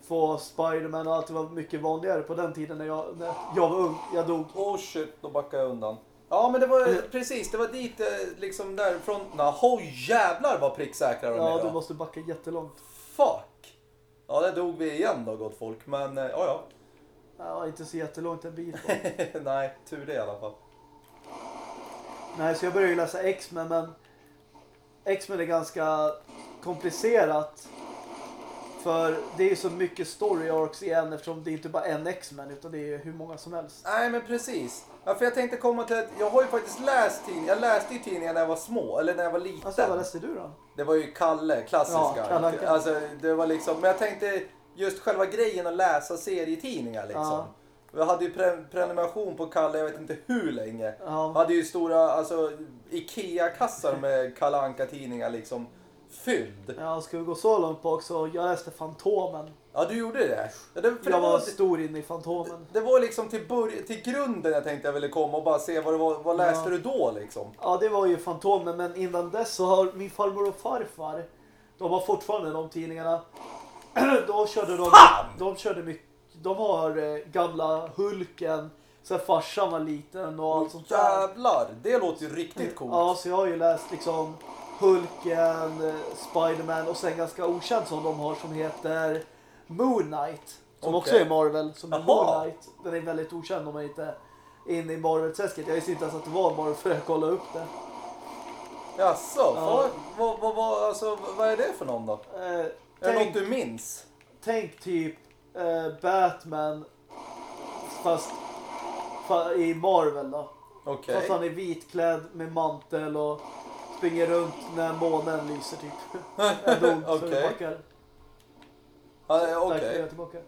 få Spiderman och allt. Det var mycket vanligare på den tiden när jag, när jag var ung. Jag dog. Oh shit, då backar jag undan. Ja men det var precis, det var dit eh, liksom därifrån. Naho jävlar vad pricksäkra de Ja, är du då. måste backa jättelångt. Fuck. Ja, där dog vi igen då gott folk. Men eh, ja, Ja, inte så jättelångt en ja. Nej, tur det i alla fall. Nej, så jag började ju läsa X-Men, men X-Men är ganska komplicerat. För det är ju så mycket story arcs igen eftersom det är inte bara en X-Men utan det är ju hur många som helst. Nej men precis. Ja, för jag tänkte komma till att jag har ju faktiskt läst tidningar. Jag läste ju tidningar när jag var små, eller när jag var liten. Alltså vad läste du då? Det var ju Kalle, klassiska. Ja, Kalle Anka. alltså, det var liksom, men jag tänkte just själva grejen att läsa serietidningar liksom. Ja. Jag hade ju pre prenumeration på Kalle, jag vet inte hur länge. Jag Ja, hade ju stora alltså, Ikea-kassar med Kalle Anka-tidningar liksom fylld. ja ska vi gå så långt bak så jag läste Fantomen. Ja, du gjorde det? Ja, det, Jag det, var var, stor inne i Fantomen. det var liksom till, till grunden jag tänkte jag ville komma och bara se vad det var. Vad läste Ja. du då liksom? Ja, det var ju Fantomen, men innan dess så har min farmor och farfar, de har fortfarande de tidningarna. Då körde de, Fan! de körde mycket, de har eh, gamla Hulken, sen farsan var liten och allt sånt där. Jävlar, det låter ju riktigt coolt. Ja, så jag har ju läst liksom Hulken, eh, Spiderman och sen ganska okänt som de har som heter Moon Knight. Som Okej. också är Marvel, som är. Moon Knight. Den är väldigt okänd om man inte är inne i Marvel-träsket. Jag visste inte ens att det var Marvel för jag kollade upp det. Jaså, Ja. vad, vad, vad, alltså, vad är det för någon då? Eh, Är det tänk, något du minns? tänk typ eh, Batman fast fa, i Marvel då. Okej. Fast han är vitklädd med mantel och springer runt när månen lyser typ. Dog så backar. Ja, Okej. jag är tillbaka.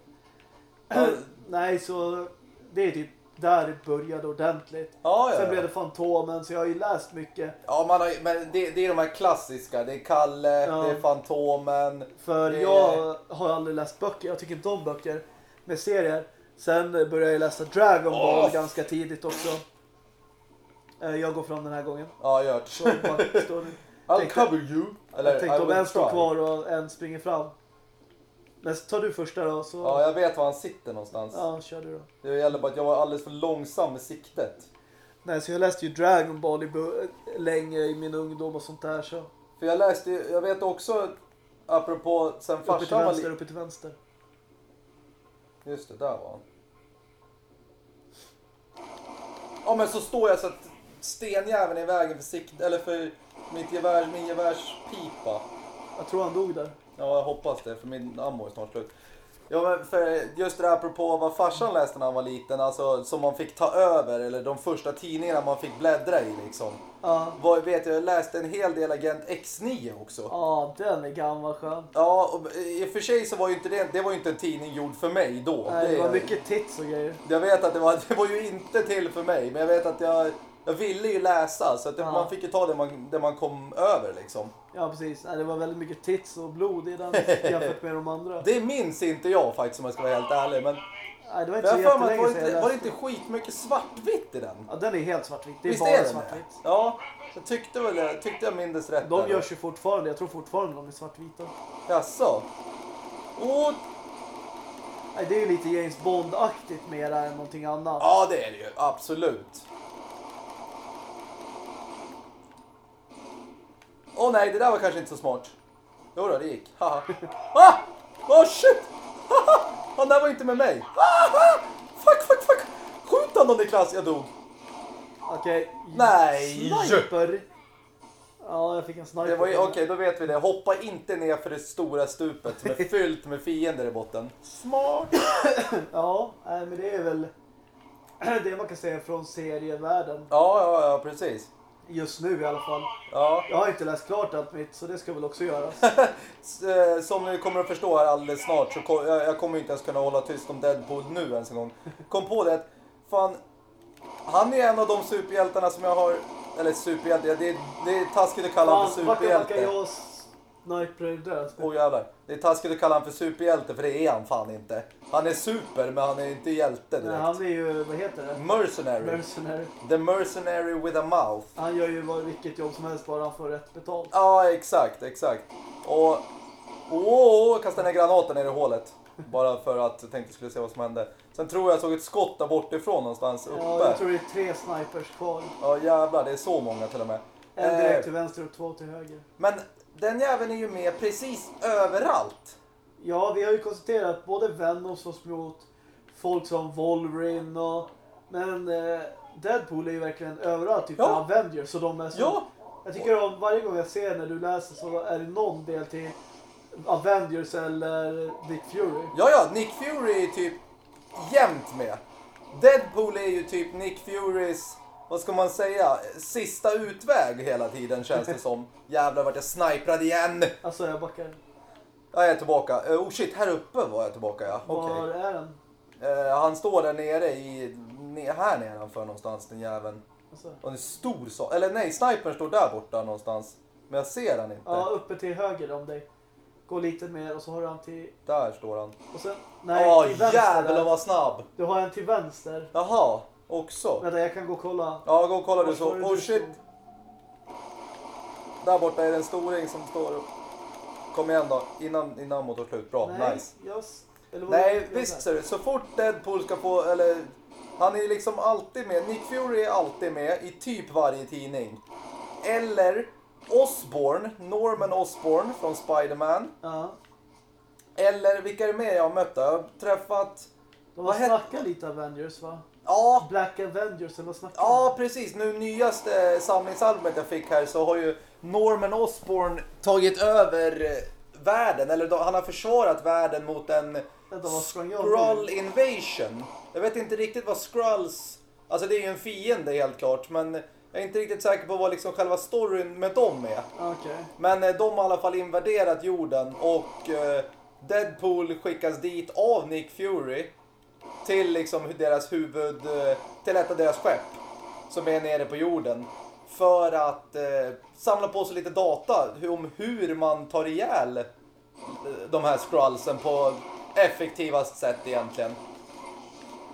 Ja. Nej, så det är typ där det började ordentligt. Ja, ja, Sen blev det Fantomen, så jag har ju läst mycket. ja man har, men det, det är de här klassiska. Det är Kalle, Ja. det är Fantomen. För Det- jag har aldrig läst böcker. Jag tycker inte om böcker med serier. Sen började jag läsa Dragon Ball Åh. ganska tidigt också. Eh, Jag går fram den här gången. Ja, står det. I'll cover you. Eller, Jag tänkte om en står kvar och en springer fram. Men tar du första då så Ja, jag vet var han sitter någonstans. ja, kör du då. Det gäller bara att jag var alldeles för långsam med siktet. Nej, så jag läste ju Dragon Ball i länge i min ungdom och sånt där. Så För jag läste jag vet också, apropå sen uppe till farsan var vänster, li- uppe till vänster. Just det, där var han. Ja men så står jag så att stenjäveln är i vägen för sikt, eller för mitt gevär, min gevärspipa. Jag tror han dog där. Ja jag hoppas det för min ammo är snart slut. Ja men för just det där apropå vad farsan läste när han var liten, alltså som man fick ta över eller de första tidningarna man fick bläddra i liksom. Ja, Vad vet jag, jag läste en hel del Agent X9 också. ja den är gammal skön. Ja, och i och för sig så var ju inte det, det var ju inte en tidning gjord för mig då. Nej, det var är- mycket tits och grejer. Jag vet att det var, det var ju inte till för mig, men jag vet att jag, jag ville ju läsa så att det, Ja. man fick ju ta det man, det man kom över liksom. Ja, precis. Det var väldigt mycket tits och blod i den jämfört med de andra. Det minns inte jag faktiskt om jag ska vara helt ärlig. Men Nej, det var men inte jag så mig var, inte, var det inte skitmycket svartvitt i den? Ja, den är helt svartvit. Det är Visst bara är den det? svartvitt. Ja, jag tyckte väl jag tyckte jag mindes rätt. De där. görs ju fortfarande. Jag tror fortfarande de är svartvita. Jaså? Och, Nej, det är ju lite James Bond-aktigt mera än någonting annat. ja det är det ju, absolut. Åh nej, det där var kanske inte så smart. Jo då, det gick. Haha. Ah! Oh shit! Han där var inte med mig. Fuck, fuck, fuck! Skjut då Niklas, jag dog. Okej. Nej! Sniper. Ja, jag fick en sniper. Okej, då vet vi det. Hoppa inte ner för det stora stupet som är fyllt med fiender i botten. Smart! Ja, men det är väl det man kan säga från serievärlden. Ja, ja, ja, precis. Just nu i alla fall. Ja. Jag har inte läst klart allt mitt, så det ska väl också göras. Eh, Som ni kommer att förstå här alldeles snart så ko- jag, jag kommer inte ens kunna hålla tyst om Deadpool nu ens en gång. Kom på det att fan, han är en av de superhjältarna som jag har, eller superhjälte, det, är- det är taskigt att kalla honom för Fan, superhjälte. jag sniper där? Åh jävlar. Det är taskigt att kalla honom för superhjälte för det är han fan inte. Han är super men han är inte hjälte Nej, direkt. han är ju, vad heter det? Mercenary. Mercenary. The mercenary with a mouth. Han gör ju vad- vilket jobb som helst bara han får rätt betalt. Ja, exakt, exakt. Och... Åh, kasta ner granaten ner i hålet. Bara för att jag tänkte skulle se vad som hände. Sen tror jag jag såg ett skott där bortifrån någonstans uppe. Ja, jag tror det är tre snipers kvar. Ja jävlar, det är så många till och med. En direkt Eh, till vänster och två till höger. men den jäveln är ju med precis överallt. Ja, vi har ju konstaterat både Venom slåss mot folk som Wolverine och... Men eh, Deadpool är ju verkligen överallt, typ Ja. Avengers. Så de är så... Ja, Jag tycker om varje gång jag ser när du läser så är det någon del till Avengers eller Nick Fury. Ja, ja, Nick Fury är typ jämt med. Deadpool är ju typ Nick Furys, vad ska man säga, sista utväg hela tiden känns det som. Jävlar vart jag sniprad igen. Alltså jag backar. Ja, jag är tillbaka. Eh, Oh shit, här uppe var jag tillbaka ja. Var är den? Eh, han står där nere i, ne, här nere han för någonstans den jäveln. Alltså, Och en stor så, eller nej, snipern står där borta någonstans. Men jag ser han inte. ja, uppe till höger om dig. Gå lite mer och så har du en till... Där står han. Och sen... Nej, Åh till vänster. jävlar där. vad snabb. Du har en till vänster. Jaha, också. Vänta, jag kan gå och kolla. Ja, gå och kolla du så. Oh shit. Där borta är det en storing som står upp. Kom igen då, innan, innan mot tar slut. Bra, Nej, nice. jag... Nej, visst ser du. Så fort Deadpool ska få, eller han är liksom alltid med. Nick Fury är alltid med i typ varje tidning. Eller Osborn, Norman Osborn från Spider-Man. Ja. Eller vilka är det mer jag har mött? Jag har träffat, De har snackat lite Avengers va? Ja, Black Avengers eller vad snackar Ja, precis. Nu nyaste samlingsalbumet jag fick här så har ju Norman Osborn tagit över eh, världen, eller då, han har försvarat världen mot en Skrull invasion. Jag vet inte riktigt vad Skrulls, alltså det är ju en fiende helt klart, men jag är inte riktigt säker på vad liksom själva storyn med dem är. Okej. Men eh, de har i alla fall invaderat jorden och eh, Deadpool skickas dit av Nick Fury till liksom deras huvud, eh, till ett av deras skepp som är nere på jorden. För att eh, samla på sig lite data om hur man tar ihjäl eh, de här scrollsen på effektivast sätt egentligen.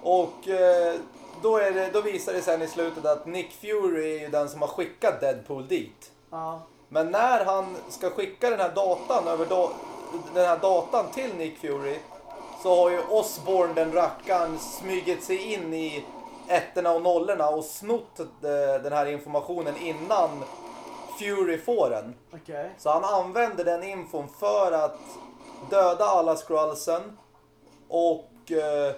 Och eh, då, är det, då visar det sen i slutet att Nick Fury är ju den som har skickat Deadpool dit. Ja. Men när han ska skicka den här datan över da den här datan till Nick Fury så har ju Osborn den rackaren smugit sig in i ettorna och nollorna och snott eh, den här informationen innan Fury får den. Okej. Så han använder den infon för att döda alla scrollsen och eh,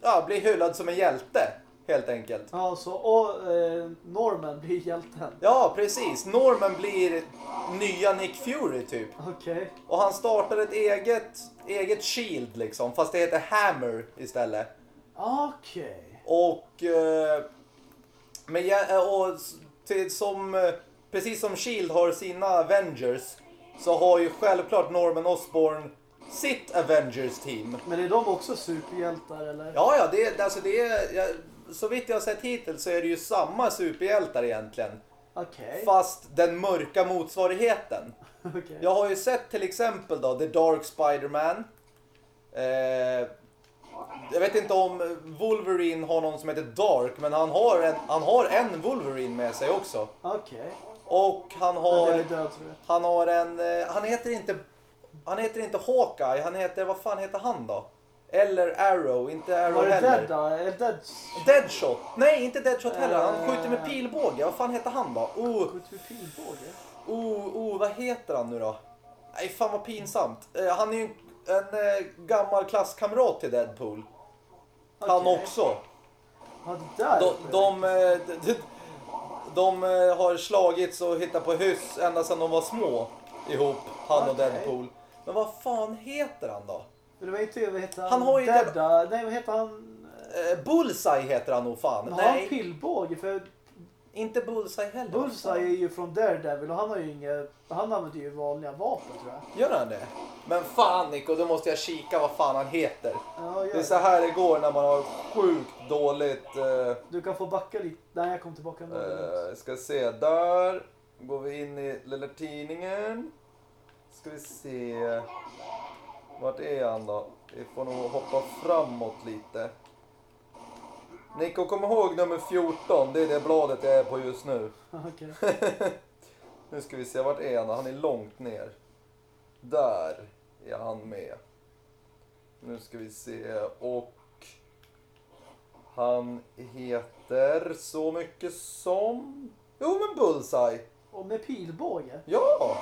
ja, bli hyllad som en hjälte helt enkelt. Ja, så och, eh, Norman blir hjälten. Ja, precis. Norman blir nya Nick Fury typ. Okej. Och han startar ett eget, eget Shield liksom, fast det heter Hammer istället. Okej. Och, eh, eh, och till, som, eh, precis som Shield har sina Avengers så har ju självklart Norman Osborn sitt Avengers team. Men är de också superhjältar eller? Ja, ja, det, alltså det är, så vitt jag har sett hittills så är det ju samma superhjältar egentligen. Okej. Fast den mörka motsvarigheten. Okej. Jag har ju sett till exempel då The Dark Spider-Man. Eh, jag vet inte om Wolverine har någon som heter Dark, men han har en, han har en Wolverine med sig också. Okej. Och han har, död han har en, eh, han heter inte, han heter inte Hawkeye, han heter, vad fan heter han då? Eller Arrow, inte Arrow Var det heller. Dead då? Dead? Deadshot, nej inte Deadshot heller, han Eh. skjuter med pilbåge, vad fan heter han då? Oh, Skjuter med pilbåge? Oh, oh, vad heter han nu då? Nej, fan vad pinsamt. Eh, han är ju en eh, gammal klasskamrat till Deadpool. Han Okej. också. Ja, det där. De, de, eh, de, de eh, har slagits och hittat på hyss ända sedan de var små ihop, han och Okej. Deadpool. Men vad fan heter han då? Men det var inte, vad heter han? Han har ju Dead, det- Nej, vad heter han? Eh, Bullseye heter han nog fan. Men har han Nej, pilbåge? För inte Bullseye heller. Bullseye är ju från Daredevil och han har ju inget... Han använder ju vanliga vapen tror jag. Gör han det? Men fan Nico, då måste jag kika vad fan han heter. Ja, Det är så det. här det går när man har sjukt dåligt... Eh, Du kan få backa lite. Nej, jag kom tillbaka nu. Eh, ska se, där går vi in i lilla tidningen. Ska vi se. Vart är han då? Vi får nog hoppa framåt lite. Nico, kom ihåg nummer 14. Det är det bladet jag är på just nu. Okej. Nu ska vi se, vart är han då? Han är långt ner. Där är han med. Nu ska vi se och han heter så mycket som... Jo men Bullseye. Och med pilbåge? Ja!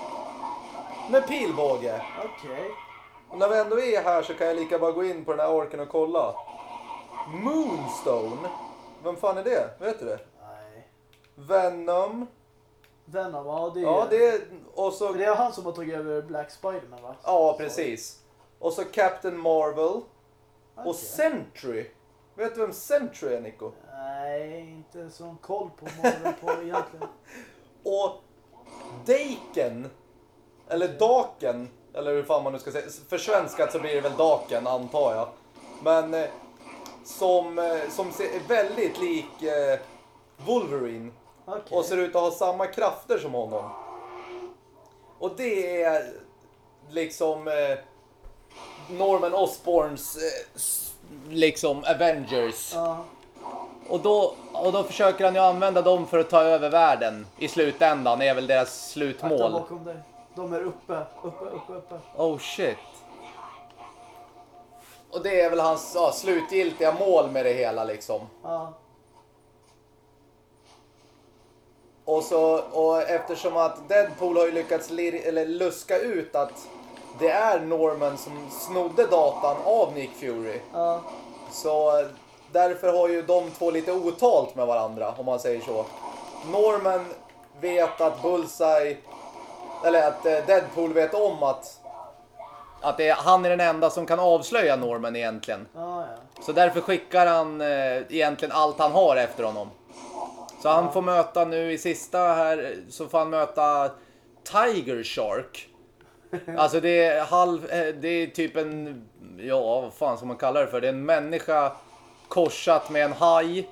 Med pilbåge. Okej. Och när vi ändå är här så kan jag lika bara gå in på den här orken och kolla. Moonstone. Vem fan är det? Vet du det? Nej. Venom. Venom, ja det är, Ja, det är... Och så... det är han som har tagit över Black Spiderman va? Ja, precis. Och så Captain Marvel. Och Okej. Sentry. Vet du vem Sentry är, Nico? Nej, inte sån koll på Marvel på egentligen. Och Daken. Eller Daken. Eller hur fan man nu ska säga. För svenskat så blir det väl Daken, antar jag. Men eh, som, eh, som ser, är väldigt lik eh, Wolverine. Okej. Och ser ut att ha samma krafter som honom. Och det är liksom eh, Norman Osborns eh, s- liksom Avengers. Ja, Och då, och då försöker han ju använda dem för att ta över världen i slutändan, är väl deras akta slutmål. bakom dig. De är uppe, uppe, uppe, uppe. Oh shit. Och det är väl hans ja, slutgiltiga mål med det hela liksom. Ja, Och, så, och eftersom att Deadpool har ju lyckats lir, eller luska ut att det är Norman som snodde datan av Nick Fury. ja, Så därför har ju de två lite otalt med varandra, om man säger så. Norman vet att Bullseye, eller att eh, Deadpool vet om att, att det är, han är den enda som kan avslöja Norman egentligen. ja, ja. Så därför skickar han eh, egentligen allt han har efter honom. Så han får möta nu i sista här, så får han möta Tiger Shark. Alltså det är halv, eh, det är typ en, ja vad fan ska man kalla det för? Det är en människa korsat med en haj.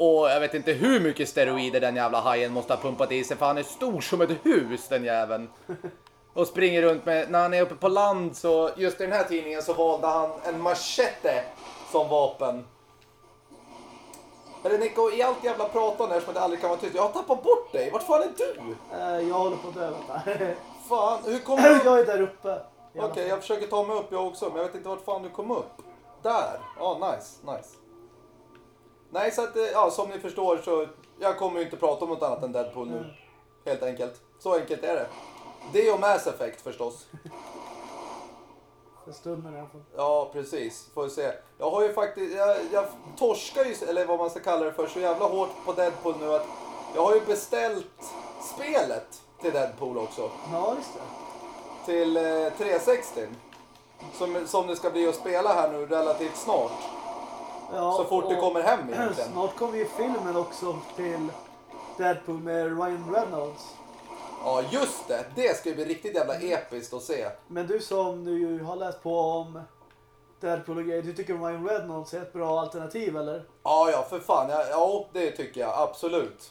Och jag vet inte hur mycket steroider den jävla hajen måste ha pumpat i sig för han är stor som ett hus den jäveln. Och springer runt med, när han är uppe på land så, just i den här tidningen så valde han en machete som vapen. Eller Nico, i allt jävla pratande här som det aldrig kan vara tyst. Jag har tappat bort dig, vart fan är du? Eh, Jag håller på att dö, vänta. Fan, hur kom du upp? Jag är där uppe. Okej, fall. jag försöker ta mig upp jag också, men jag vet inte vart fan du kom upp. Där! Ja, nice, nice. Nej, så att, eh, ja, som ni förstår så, jag kommer ju inte prata om något annat än Deadpool nu. Mm. Helt enkelt. Så enkelt är det. Det och Mass Effect förstås. För stunden i alla fall. Ja, precis. Får vi se. Jag har ju faktiskt, jag, jag torskar ju, eller vad man ska kalla det för, så jävla hårt på Deadpool nu att jag har ju beställt spelet till Deadpool också. Ja, just det. Till eh, 360. Som, som det ska bli att spela här nu relativt snart. Ja, Så fort och kommer hem egentligen. Snart kommer ju filmen också till Deadpool med Ryan Reynolds. Ja, just det. Det ska ju bli riktigt jävla episkt att se. Men du som nu har läst på om Deadpool och grejer, du tycker Ryan Reynolds är ett bra alternativ eller? Ja, ja, för fan. Ja, ja det tycker jag. Absolut.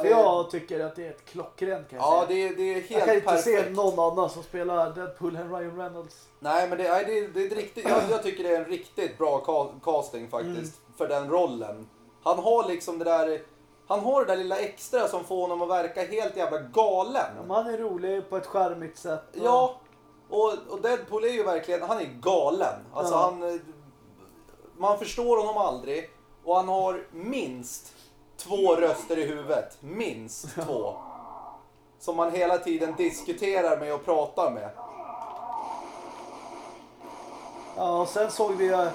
För jag tycker att det är ett klockrent kan jag ja, säga. det, det är jag helt kan inte perfekt. se någon annan som spelar Deadpool än Ryan Reynolds. Nej, men det, nej, det, är- det är ett riktigt, jag, jag tycker det är en riktigt bra ca- casting faktiskt. För den rollen. Han har liksom det där... Han har det där lilla extra som får honom att verka helt jävla galen. Ja, han är rolig på ett charmigt sätt. och- Ja, och, och Deadpool är ju verkligen, han är galen. Alltså Ja. han, man förstår honom aldrig. Och han har minst två röster i huvudet. Minst två. Som man hela tiden diskuterar med och pratar med. Ja, och sen såg vi ju,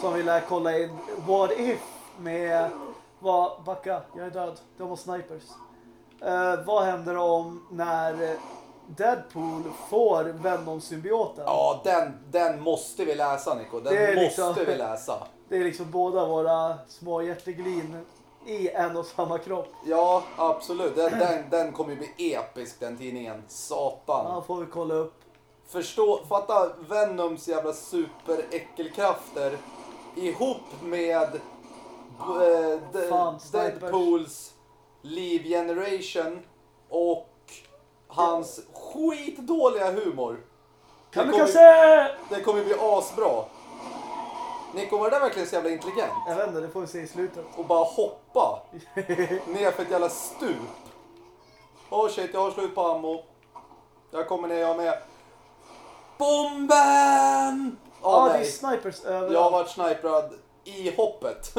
som vi lär kolla in, What If med, vad, backa, jag är död, de var snipers. Eh, vad händer om när Deadpool får Venom-symbioten? Ja, den, den måste vi läsa Nico. Den måste liksom- vi läsa. Det är liksom båda våra små hjärteglin i en och samma kropp. Ja, absolut. Den, den, den kommer ju bli episk den tidningen. Satan. Ja, får vi kolla upp. Förstå, fatta Venoms jävla superäckelkrafter ihop med eh, de, Fan. Deadpools Leave Generation och hans skitdåliga humor. Det kommer, det kommer bli asbra. Nico, var det där verkligen så jävla intelligent? Jag vet inte, det får vi se i slutet. Och bara hoppa ner för ett jävla stup. Oh shit, jag har slut på ammo. Jag kommer ner jag med. Bomben! Ja, Åh det är snipers överallt. Jag har varit sniprad i hoppet.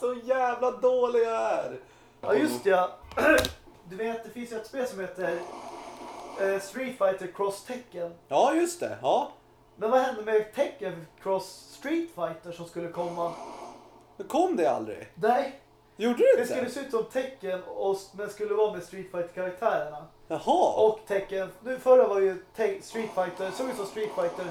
så jävla dålig jag är. Ja just det, ja. Du vet, det finns ju ett spel som heter eh, Street Fighter Cross Tekken. Ja, just det. Ja. Men vad hände med Tekken Cross Street Fighter som skulle komma? Men kom det aldrig? Nej, Gjorde Det inte? skulle se ut som tecken och, men skulle vara med Street fighter karaktärerna Jaha. Och tecken, nu förra var ju te- Street Fighter, såg ut som Street Fighter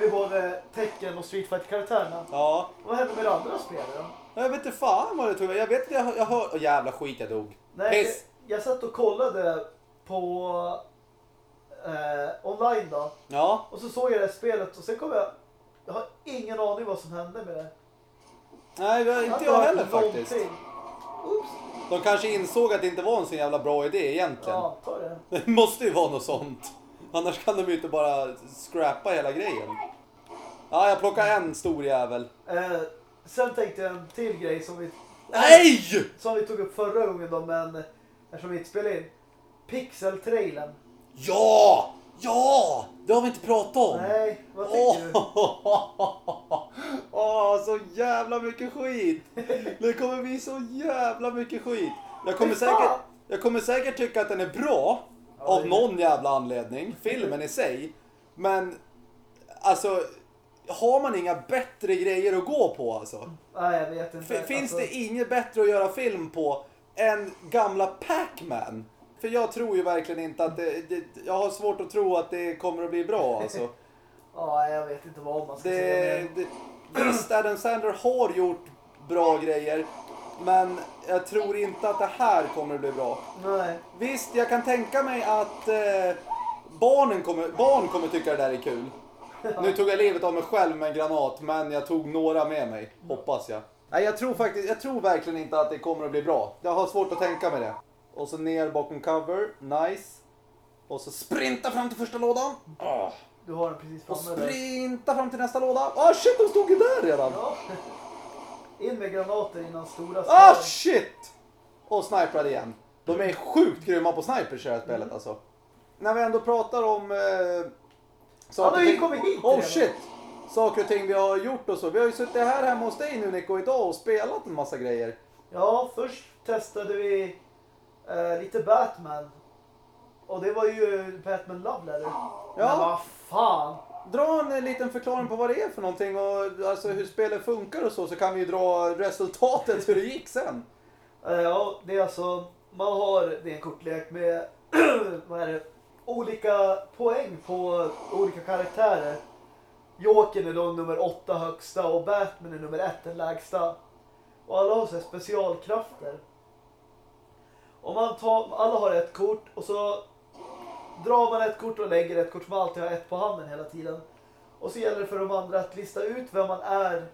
med både tecken och Street fighter karaktärerna Ja. Vad hände med det andra spelet då? Jag vet inte fan vad det tog. Jag vet inte, jag, jag hör... Åh jävla skit jag dog. Nej, Piss. jag, jag satt och kollade på eh, online då Ja. och så såg jag det här spelet och sen kom jag jag har ingen aning vad som hände med det. Nej, det har inte jag hört heller faktiskt. Oops. De kanske insåg att det inte var en så jävla bra idé egentligen. Ja, ta det. Det måste ju vara något sånt. Annars kan de ju inte bara scrappa hela grejen. Ja, jag plockar en stor jävel. Eh, sen tänkte jag en till grej som vi, Nej! som vi tog upp förra gången då, men eftersom vi inte spelade in. Pixel-trailern. Ja! Ja! Det har vi inte pratat om. Nej, vad tycker du? Åh, så jävla mycket skit. Det kommer bli så jävla mycket skit. Jag kommer Fy fan. säkert, jag kommer säkert tycka att den är bra. Av det- någon jävla anledning. Filmen i sig. Men alltså, har man inga bättre grejer att gå på alltså? Nej, jag vet inte. F- finns Alltså, det inget bättre att göra film på än gamla Pac-Man? För jag tror ju verkligen inte att det, det... Jag har svårt att tro att det kommer att bli bra alltså. Ja, jag vet inte vad man ska Det, säga. det, visst, Adam Sandler har gjort bra grejer. Men jag tror inte att det här kommer att bli bra. Nej. Visst, jag kan tänka mig att eh, barnen kommer, barn kommer tycka det där är kul. Nu tog jag livet av mig själv med en granat, men jag tog några med mig. Hoppas jag. Nej, jag tror faktiskt, jag tror verkligen inte att det kommer att bli bra. Jag har svårt att tänka mig det. Och så ner bakom cover, nice. Och så sprinta fram till första lådan. Ah. Du har den precis Och framme där. sprinta fram till nästa låda. Ah shit, de stod ju där redan. Ja. In med granater innan stora Ah spel. shit! Och sniprade igen. De är sjukt grymma på snipers i det här spelet alltså. När vi ändå pratar om... Eh, Han har ju ting- kommit hit Oh redan. shit! Saker och ting vi har gjort och så. Vi har ju suttit här hemma hos dig nu Nico idag och spelat en massa grejer. Ja, först testade vi eh, lite Batman. Och det var ju Batman Love Letter. Men vad fan. Dra en liten förklaring på vad det är för någonting och alltså hur spelet funkar och så så kan vi ju dra resultatet hur det gick sen. Eh, ja, det är alltså, man har, det är en kortlek med, vad är det, olika poäng på olika karaktärer. Jokern är då nummer åtta högsta och Batman är nummer ett den lägsta. Och alla har så här specialkrafter. Om man tar, alla har ett kort och så drar man ett kort och lägger ett kort som alltid har ett på handen hela tiden. Och så gäller det för de andra att lista ut vem man är.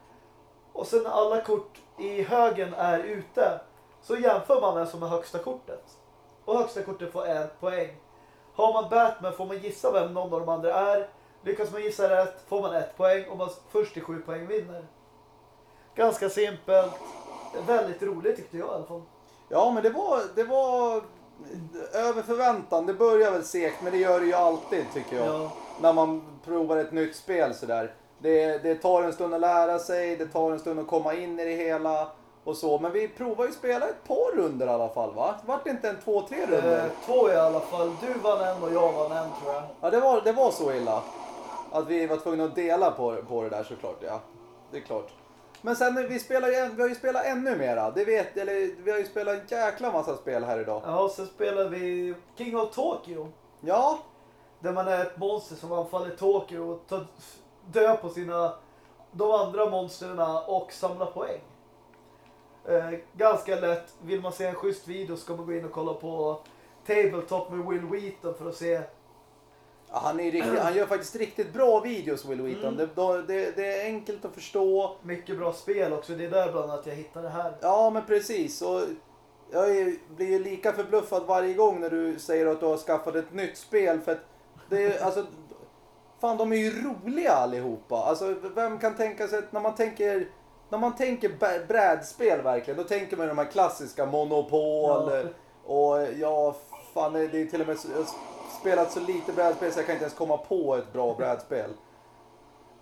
Och sen när alla kort i högen är ute så jämför man vem som har högsta kortet. Och högsta kortet får en poäng. Har man Batman får man gissa vem någon av de andra är. Lyckas man gissa rätt får man ett poäng och man först till sju poäng vinner. Ganska simpelt. Väldigt roligt tyckte jag i alla fall. Ja men det var, det var över förväntan. Det börjar väl segt men det gör det ju alltid tycker jag. Ja. När man provar ett nytt spel sådär. Det, det tar en stund att lära sig, det tar en stund att komma in i det hela och så. Men vi provar ju spela ett par runder i alla fall va? Vart det inte en två, tre runder? Eh, två i alla fall. Du vann en och jag vann en tror jag. Ja det var, det var så illa. Att vi var tvungna att dela på, på det där såklart ja. Det är klart. Men sen vi spelar ju, en, vi har ju spelat ännu mera. Det vet, eller vi har ju spelat en jäkla massa spel här idag. Ja, och sen spelar vi King of Tokyo. Ja, Där man är ett monster som anfaller Tokyo och tar död på sina de andra monstren och samlar poäng. Eh, ganska lätt. Vill man se en schysst video ska man gå in och kolla på Tabletop med Will Wheaton för att se. Han, är riktigt, han gör faktiskt riktigt bra videos Will Wheaton. Mm. Det, det, det är enkelt att förstå. Mycket bra spel också. Det är där bland annat jag hittade det här. Ja men precis. Och jag blir ju lika förbluffad varje gång när du säger att du har skaffat ett nytt spel. För att det är alltså... Fan de är ju roliga allihopa. Alltså vem kan tänka sig att när man tänker... När man tänker brädspel verkligen, då tänker man de här klassiska Monopol Ja. och ja, fan det är till och med spelat så lite brädspel så jag kan inte ens komma på ett bra brädspel.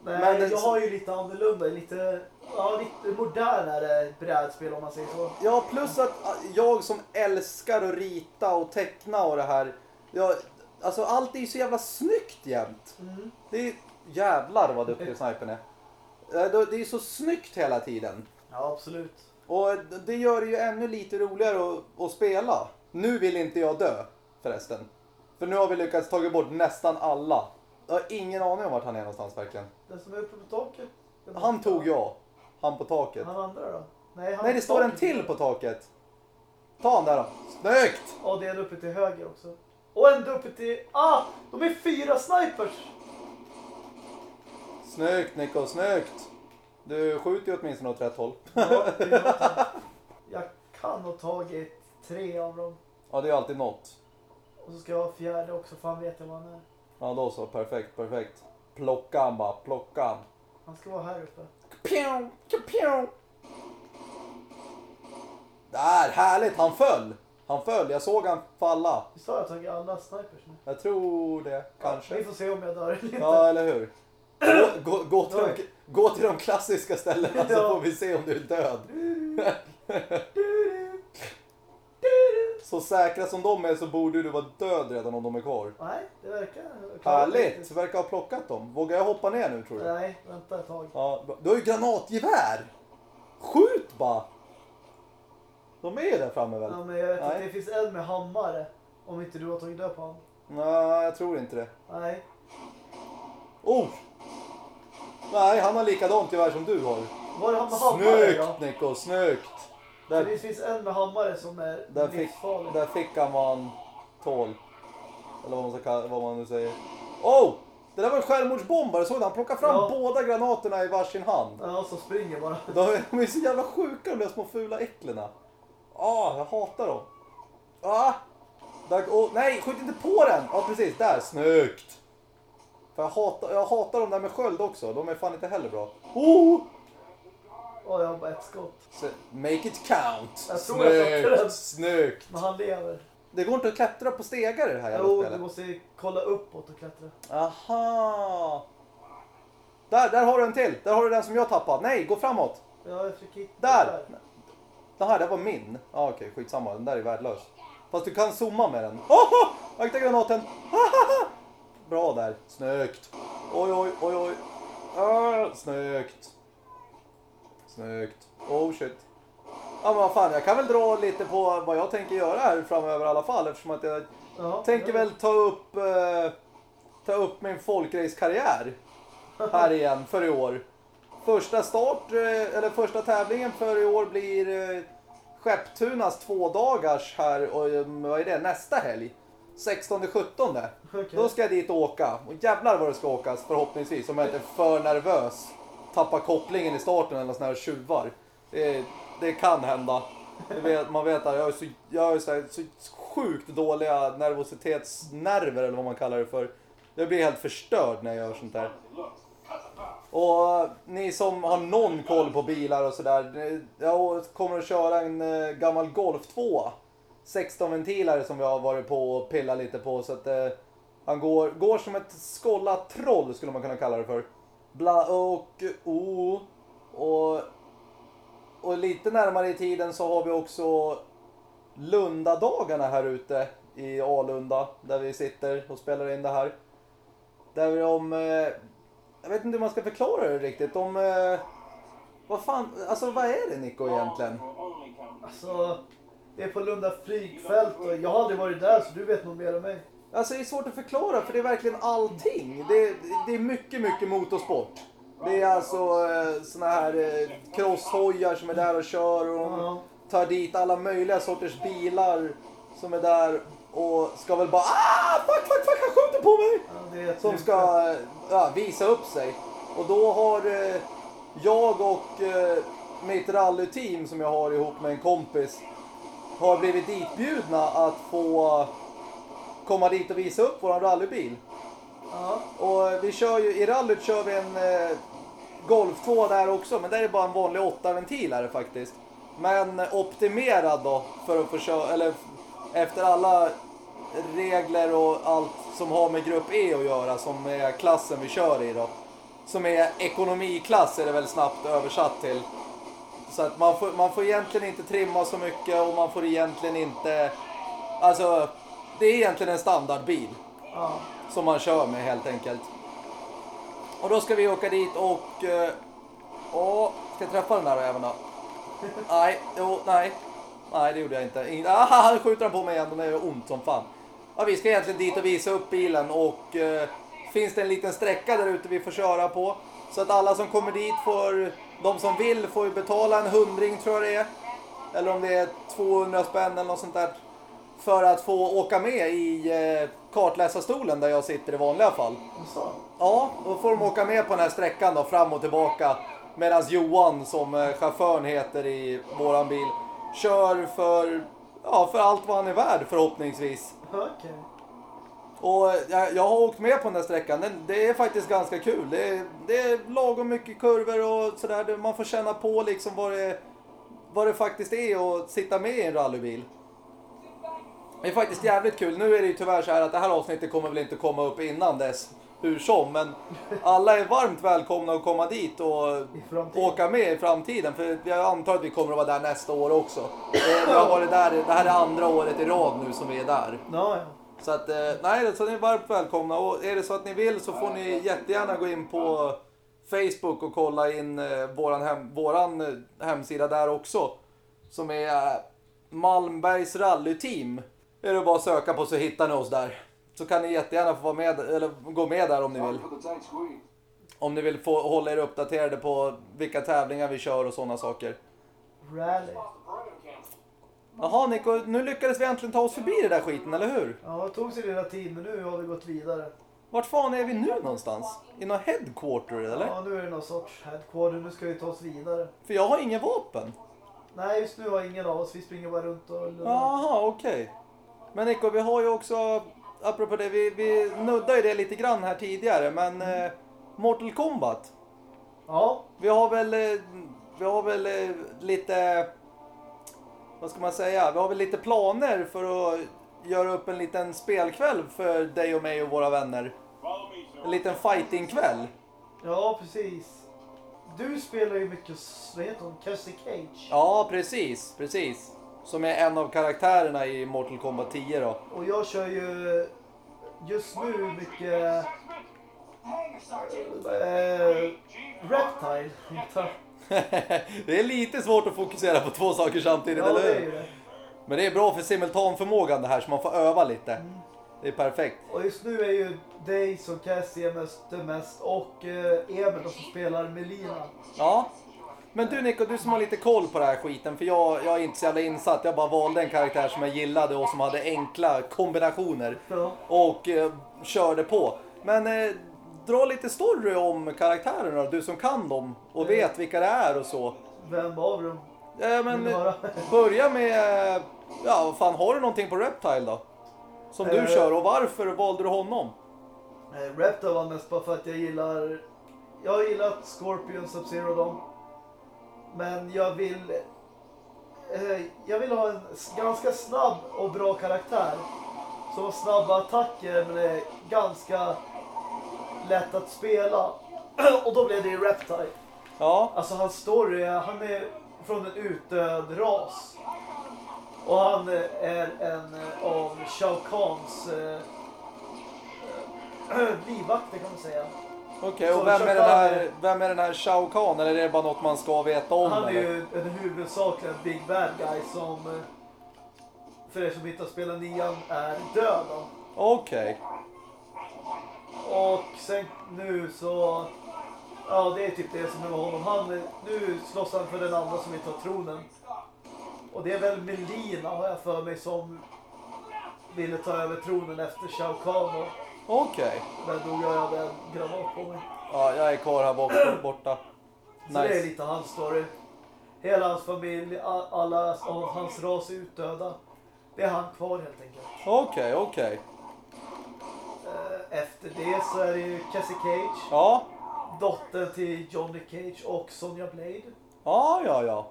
Nej, Men det- jag har ju lite annorlunda, lite, ja, lite modernare brädspel om man säger så. Ja, plus att äh, jag som älskar att rita och teckna och det här. Jag, alltså allt är ju så jävla snyggt jämt. Mm. Det är jävlar vad duktig snipern är. Då- Det är så snyggt hela tiden. Ja, absolut. Och det gör det ju ännu lite roligare att, att spela. Nu vill inte jag dö förresten. För nu har vi lyckats ta bort nästan alla. Jag har ingen aning om vart han är någonstans verkligen. Den som är uppe på taket. Han tog jag. Han på taket. Han andra då? Nej, han Nej, det står en till på taket. Ta han där då. Snyggt! Ja, det är en uppe till höger också. Och en uppe till... Ah! De är fyra snipers! Snyggt Nico, snyggt! Du skjuter ju åtminstone åt rätt håll. Ja, jag kan ha tagit tre av dem. Ja, det är alltid något. Och så ska jag ha fjärde också, för han vet jag var han är. Ja, då så. Perfekt, perfekt. Plocka han bara, plocka han. Han ska vara här uppe. Pjong, pjong. Där, härligt! Han föll! Han föll, jag såg han falla. Vi sa jag tagit alla snipers nu. Jag tror det, Ja, vi kanske. får se om jag dör eller inte. Ja, eller hur? Gå, gå, gå, till de, gå till de klassiska ställena så får vi se om du är död. Så säkra som de är så borde du vara död redan om de är kvar. Nej, det verkar... Härligt! Verkar ha plockat dem. Vågar jag hoppa ner nu tror du? Nej, vänta ett tag. Ja, du har ju granatgevär! Skjut bara! De är ju där framme väl? Ja, men jag vet att Nej. det finns en med hammare. Om inte du har tagit död på honom. Nej, jag tror inte det. Nej. Oh! Nej, han har likadant gevär som du har. Var det han med hammare Snyggt då? Nico, snyggt! Där, Det finns en med hammare som är där, fick, livsfarlig. där fick han tål. Eller vad man, ska kalla, vad man nu säger. Oh! Det där var en självmordsbombare, såg du? Han plockade fram Ja. båda granaterna i varsin hand. Ja, som springer bara. De är, de är så jävla sjuka de där små fula äcklena. Ah, jag hatar dem. Ah! Där, oh, nej, skjut inte på den! Ja, precis. Där, snyggt! För jag hatar, jag hatar de där med sköld också. De är fan inte heller bra. Oh! Åh, jag har bara ett skott. Så, make it count! Jag tror jag den. Snyggt! Men han lever. Det går inte att klättra på stegar i det här jävla Jo, du spelet. måste kolla uppåt och klättra. Aha! Där, där har du en till. Där har du den som jag tappade. Nej, gå framåt. Ja, jag fick hit Där! Den här, det var min. Ja, okej, skitsamma. Den där är värdelös. Fast du kan zooma med den. Oh, akta granaten! Bra där. Snyggt. Oj, oj, oj, oj. Ah, snyggt. Snyggt. Oh shit. Ja men vad fan, jag kan väl dra lite på vad jag tänker göra här framöver i alla fall eftersom att jag Ja, tänker ja. väl ta upp, eh, ta upp min folkracekarriär här igen för i år. Första start, eh, eller första tävlingen för i år blir eh, Skepptunas två dagars här och eh, vad är det, nästa helg. 16-17. Okej. Då ska jag dit och åka. Och jävlar vad det ska åkas förhoppningsvis om jag inte är för nervös. Tappar kopplingen i starten eller sådana här tjuvar. Det, det kan hända. Vet, man vet att jag har så, jag har så, här, så sjukt dåliga nervositetsnerver eller vad man kallar det för. Jag blir helt förstörd när jag gör sånt där. Och eh, ni som har någon koll på bilar och sådär. Jag kommer att köra en eh, gammal Golf 2. 16 ventilare som vi har varit på och pillat lite på. Så att eh, han går, går som ett skållat troll skulle man kunna kalla det för bla och O. och, och lite närmare i tiden så har vi också Lundadagarna här ute i Alunda. Där vi sitter och spelar in det här. Där de, eh, jag vet inte hur man ska förklara det riktigt. De, eh, vad fan, alltså vad är det Nico egentligen? Alltså, det är på Lunda flygfält och jag har aldrig varit där så du vet nog mer än mig. Alltså det är svårt att förklara för det är verkligen allting. Det, det är mycket, mycket motorsport. Det är alltså eh, såna här eh, crosshojar som är där och kör och de tar dit alla möjliga sorters bilar som är där och ska väl bara ah fuck fuck fuck han skjuter på mig! Som ska eh, ja, visa upp sig. Och då har eh, jag och eh, mitt rallyteam som jag har ihop med en kompis har blivit ditbjudna att få komma dit och visa upp våran rallybil. Ja, Och vi kör ju, i rallyt kör vi en eh, Golf 2 där också, men där är det bara en vanlig 8-ventilare faktiskt. Men optimerad då för att få köra, eller efter alla regler och allt som har med grupp E att göra, som är klassen vi kör i då. Som är ekonomiklass är det väl snabbt översatt till. Så att man får, man får egentligen inte trimma så mycket och man får egentligen inte, alltså det är egentligen en standardbil ja. som man kör med helt enkelt. Och då ska vi åka dit och... eh, Och ska jag träffa den där även då? Nej, jo, nej. Nej, det gjorde jag inte. Ingen, aha, nu skjuter han på mig igen det gör ont som fan. Ja, vi ska egentligen dit och visa upp bilen och eh, finns det en liten sträcka där ute vi får köra på. Så att alla som kommer dit får, de som vill får ju betala en hundring tror jag det är. Eller om det är 200 spänn eller något sånt där. För att få åka med i eh, kartläsarstolen där jag sitter i vanliga fall. Så. Ja, då får de åka med på den här sträckan då, fram och tillbaka. Medan Johan, som eh, chauffören heter i våran bil, kör för, ja, för allt vad han är värd förhoppningsvis. Okej. Och eh, jag, jag har åkt med på den här sträckan. Den, det är faktiskt ganska kul. Det är, det är lagom mycket kurvor och sådär. Man får känna på liksom vad det, vad det faktiskt är att sitta med i en rallybil. Det är faktiskt jävligt kul. Nu är det ju tyvärr så här att det här avsnittet kommer väl inte komma upp innan dess. Hur som, men alla är varmt välkomna att komma dit och åka med i framtiden. För jag antar att vi kommer att vara där nästa år också. Det, vi har varit där, det här är andra året i rad nu som vi är där. Ja, ja. Så att, eh, nej, så ni är varmt välkomna. Och är det så att ni vill så får ni jättegärna gå in på Facebook och kolla in eh, våran, hem, våran eh, hemsida där också. Som är eh, Malmbergs rallyteam. Är det bara att söka på så hittar ni oss där. Så kan ni jättegärna få vara med, eller gå med där om ni vill. Om ni vill få hålla er uppdaterade på vilka tävlingar vi kör och sådana saker. Rally. Jaha Nico, nu lyckades vi äntligen ta oss förbi det där skiten, eller hur? Ja, det tog sig lilla tid men nu har vi gått vidare. Vart fan är vi nu någonstans? I någon headquarter eller? Ja, nu är det någon sorts headquarter. Nu ska vi ta oss vidare. För jag har ingen vapen. Nej, just nu har ingen av oss. Vi springer bara runt och. Jaha, okej. Men Nico, vi har ju också, apropå det, vi, vi nuddade ju det lite grann här tidigare, men eh, Mortal Kombat. Ja, Vi har väl, eh, vi har väl eh, lite, vad ska man säga, vi har väl lite planer för att göra upp en liten spelkväll för dig och mig och våra vänner. En liten fightingkväll. ja precis. Du spelar ju mycket, vad heter hon? Cassie Cage. Ja, precis, precis. Som är en av karaktärerna i Mortal Kombat 10 då. Och jag kör ju just nu mycket eh, Reptile. det är lite svårt att fokusera på två saker samtidigt, Ja, eller det är hur? det. Men det är bra för simultanförmågan det här, så man får öva lite. Det är perfekt. Och just nu är ju Days och Cassie mest, mest och eh, Emil som spelar Melina. Ja. Men du Nico, du som har lite koll på den här skiten, för jag, jag är inte så jävla insatt. Jag bara valde en karaktär som jag gillade och som hade enkla kombinationer. Ja. Och eh, körde på. Men eh, dra lite story om karaktärerna, du som kan dem och vet vilka det är och så. Vem av dem? Eh, men börja med, eh, ja vad fan har du någonting på Reptile då? Som du Eh. kör och varför valde du honom? Reptile var mest bara för att jag gillar... Jag har gillat Scorpion, Sub-Zero och dem. Men jag vill... Eh, jag vill ha en ganska snabb och bra karaktär. Som har snabba attacker men är ganska lätt att spela. och då blev det Reptile. Ja, Alltså hans story, han är från en utdöd ras. Och han eh, är en eh, av Shao Kahns eh, livvakter kan man säga. Okej. Så och vem är, den här, är- vem är den här Shao Kahn? Eller är det bara något man ska veta om? Han är eller? ju en huvudsakligen big bad guy som, eh, för er som inte har spelat nian, är död. Okej. Och sen nu så, ja det är typ det som är med honom. Han, nu slåss han för den andra som inte har tronen. Och det är väl Melina har jag för mig som ville ta över tronen efter Shao Kahn. Och Okej. där dog jag, jag hade en granat på mig. Ja, jag är kvar här bak, borta. Så det är lite hans story. Hela hans familj, alla av hans ras är utdöda. Det är han kvar helt enkelt. Okej, okej. Eh, Efter det så är det ju Cassie Cage, Ja. dottern till Johnny Cage och Sonja Blade. Ja, ja, ja.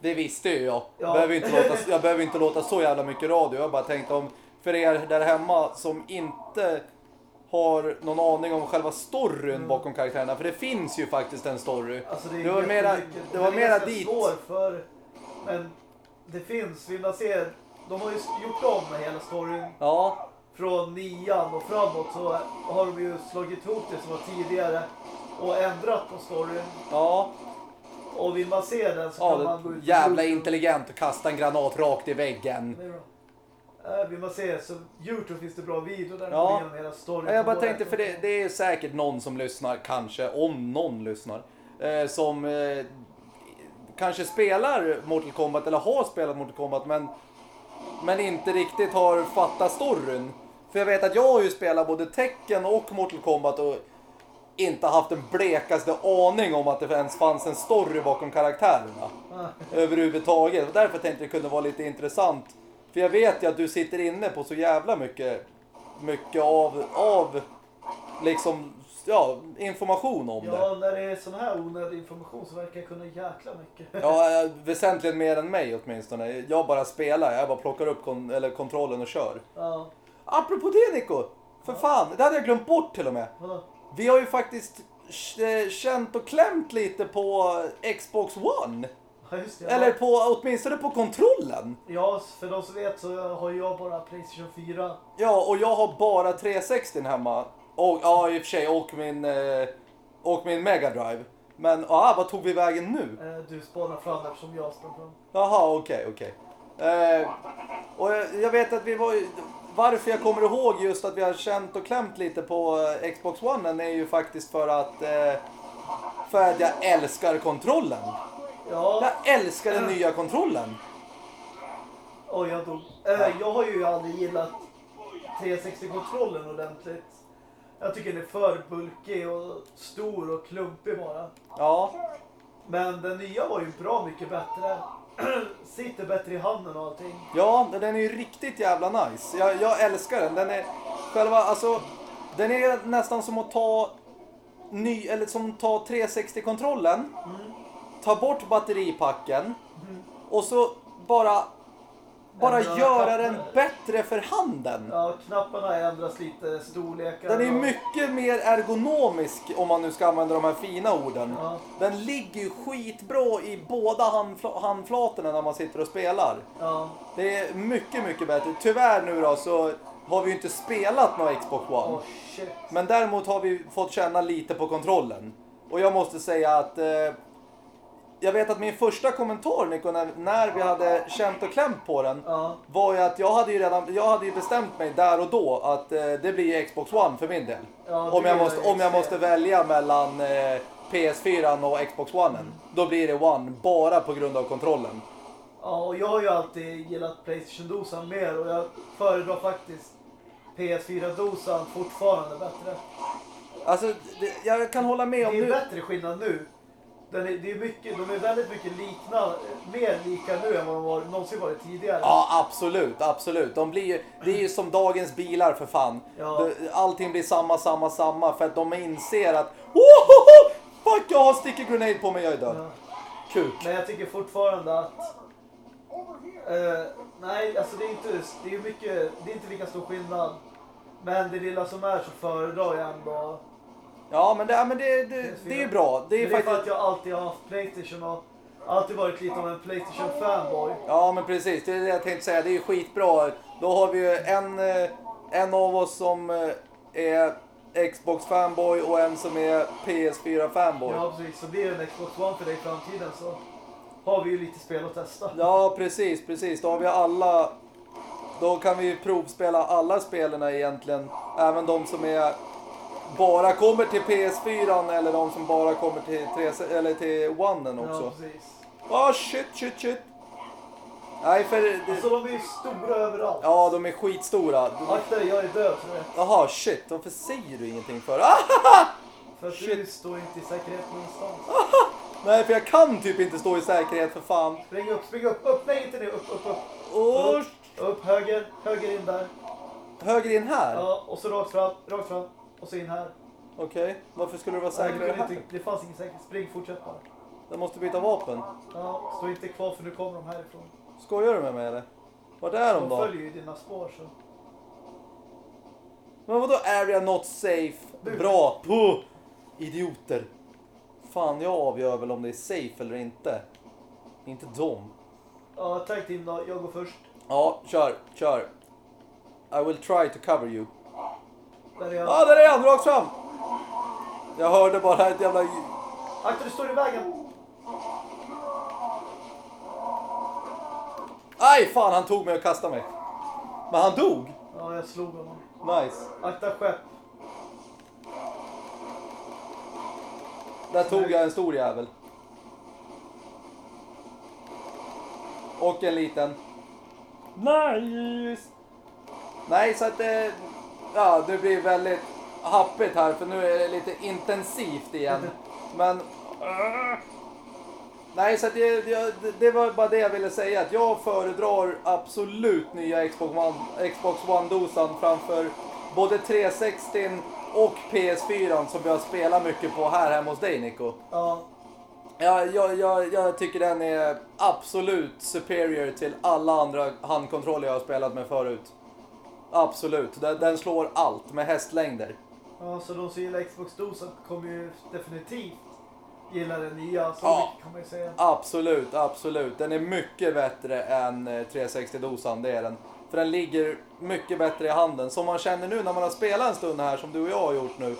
Det visste ju jag. Ja. Behöver inte låta, jag behöver inte låta så jävla mycket radio. Jag bara tänkte om, för er där hemma som inte har någon aning om själva storyn bakom karaktärerna. För det finns ju faktiskt en story. Alltså det, Det var mera- det var mera dit. för, men det finns, vill man se, de har ju gjort om hela storyn Ja, från nian och framåt så har de ju slagit ihop det som var tidigare och ändrat på storyn. ja. Och vill man se den så Ja, kan man gå ut jävla intelligent och kasta en granat rakt i väggen. Det är bra. Eh, Vill man se så Youtube finns det bra video där Ja. igenom hela storyn. Ja, Jag bara tänkte, för det, det är säkert någon som lyssnar, kanske, om någon lyssnar, eh, som eh, kanske spelar Mortal Kombat eller har spelat Mortal Kombat men, men inte riktigt har fattat storyn. För jag vet att jag har ju spelat både Tekken och Mortal Kombat och inte haft den blekaste aning om att det ens fanns en story bakom karaktärerna. Ah, överhuvudtaget. Och därför tänkte jag det kunde vara lite intressant. För jag vet ju att du sitter inne på så jävla mycket, mycket av, av liksom, ja, information om det. Ja, när det är sån här onödig information så verkar jag kunna jäkla mycket. Ja, eh, väsentligen mer än mig åtminstone. Jag bara spelar, jag bara plockar upp kon- eller kontrollen och kör. Ja, Apropå det Nico! För fan, det hade jag glömt bort till och med. vadå? Vi har ju faktiskt eh, känt och klämt lite på Xbox One. Ja, just det. Eller på, åtminstone på kontrollen. Ja, för de som vet så har jag bara Playstation 4. Ja, och jag har bara 360 hemma. Och, ja, i och för sig, och min, eh, och min Mega Drive. Men, ja, vad tog vi vägen nu? Eh, Du spånar fram eftersom jag sprang fram. Jaha, okej, okej. Eh, och jag, jag vet att vi var Varför jag kommer ihåg just att vi har känt och klämt lite på eh, Xbox One är ju faktiskt för att... Eh, för att jag älskar kontrollen. Ja, Jag älskar den nya kontrollen. och jag dog. Eh, Jag har ju aldrig gillat 360-kontrollen ordentligt. Jag tycker den är för bulkig och stor och klumpig bara. Ja, Men den nya var ju bra mycket bättre. Sitter bättre i handen och allting. Ja, den är ju riktigt jävla nice. Jag, jag älskar den. Den är själva, alltså, den är nästan som att ta ny, eller som att ta 360-kontrollen, ta bort batteripacken och så bara, bara Ändra göra den bättre för handen. Ja, knapparna ändras lite, storlekar. Den är och- mycket mer ergonomisk om man nu ska använda de här fina orden. Ja. Den ligger ju skitbra i båda handfla- handflatorna när man sitter och spelar. Ja, Det är mycket, mycket bättre. Tyvärr nu då så har vi ju inte spelat någon Xbox One. oh. Men däremot har vi fått känna lite på kontrollen. Och jag måste säga att eh, jag vet att min första kommentar Nico, när, när vi hade känt och klämt på den Ja, var ju att jag hade ju redan jag hade ju bestämt mig där och då att eh, det blir Xbox One för min del. Ja, om, det jag är måste, om jag måste välja mellan eh, PS4 och Xbox One. Då blir det One bara på grund av kontrollen. ja, och jag har ju alltid gillat Playstation-dosan mer och jag föredrar faktiskt PS4-dosan fortfarande bättre. Alltså, det, jag kan hålla med Det om är nu. bättre skillnad nu. Den är, det är mycket, de är väldigt mycket likna, mer lika nu än vad de var, någonsin varit tidigare. Ja, absolut, absolut. De blir ju, det är ju som dagens bilar för fan. Ja. Allting blir samma, samma, samma för att de inser att Wohoho! Fuck, jag har sticky grenade på mig, jag är död. Ja. Kuk. Men jag tycker fortfarande att... Eh, nej, alltså det är inte, det är mycket, det är inte lika stor skillnad. Men det lilla som är så föredrar jag ändå. Ja, men det, men det, det, det är ju bra. Det är Men det är för faktiskt... att jag alltid har haft Playstation och alltid varit lite av en Playstation-fanboy. Ja, men precis. Det är det jag tänkte säga. Det är ju skitbra. Då har vi ju en, eh, en av oss som eh, är Xbox-fanboy och en som är PS4-fanboy. Ja, precis. Så blir det en Xbox One för dig i framtiden så har vi ju lite spel att testa. Ja, precis, precis. Då har vi alla... Då kan vi ju provspela alla spelen egentligen. Även de som är bara kommer till PS4 eller de som bara kommer till, 3, eller till One Ja, också. precis. Ah shit, shit, shit. Nej, för... Det, Alltså de är ju stora överallt. ja, de är skitstora. Du- Akta jag är död. Jaha, shit. Varför säger du ingenting för? Ah! För att du Shit. står inte i säkerhet någonstans. Nej, för jag kan typ inte stå i säkerhet för fan. Spring upp, spring upp, upp, nej inte ner, upp, upp, upp. Och Upp, upp, höger, höger in där. höger in här? Ja, och så rakt fram, rakt fram. Och så in här. Okej, varför skulle du vara här? inte, det fanns ingen säkerhet. Spring, fortsätt bara. Jag måste byta vapen. Ja, stå inte kvar för nu kommer de härifrån. Skojar du med mig eller? Var är de De då? följer ju dina spår så. Men vadå area not safe? Du. Bra! Puh! Idioter! Fan, jag avgör väl om det är safe eller inte. Inte dem. Ja, tag team då. Jag går först. Ja, kör, kör. I will try to cover you. Där är. Ja, ah, där är han! Rakt fram! Jag hörde bara ett jävla... Akta, du står i vägen. Aj fan, han tog mig och kastade mig. Men han dog. Ja, jag slog honom. Nice. Akta skepp. Där tog jag en stor jävel. Och en liten. Nice! Nej, så att det... Ja, det blir väldigt happigt här för nu är det lite intensivt igen. Men... Nej, så att det, det, det var bara det jag ville säga. Att jag föredrar absolut nya Xbox One, Xbox One-dosan framför både 360 och PS4 som jag spelar mycket på här hemma hos dig Nico. Ja, Ja, jag, jag, jag tycker den är absolut superior till alla andra handkontroller jag har spelat med förut. Absolut, den, den slår allt med hästlängder. ja, så de som gillar Xbox-dosan kommer ju definitivt gilla den nya. Så Ja. kan man ju säga. Absolut, absolut. Den är mycket bättre än eh, 360-dosan, det är den. För den ligger mycket bättre i handen. Som man känner nu när man har spelat en stund här, som du och jag har gjort nu.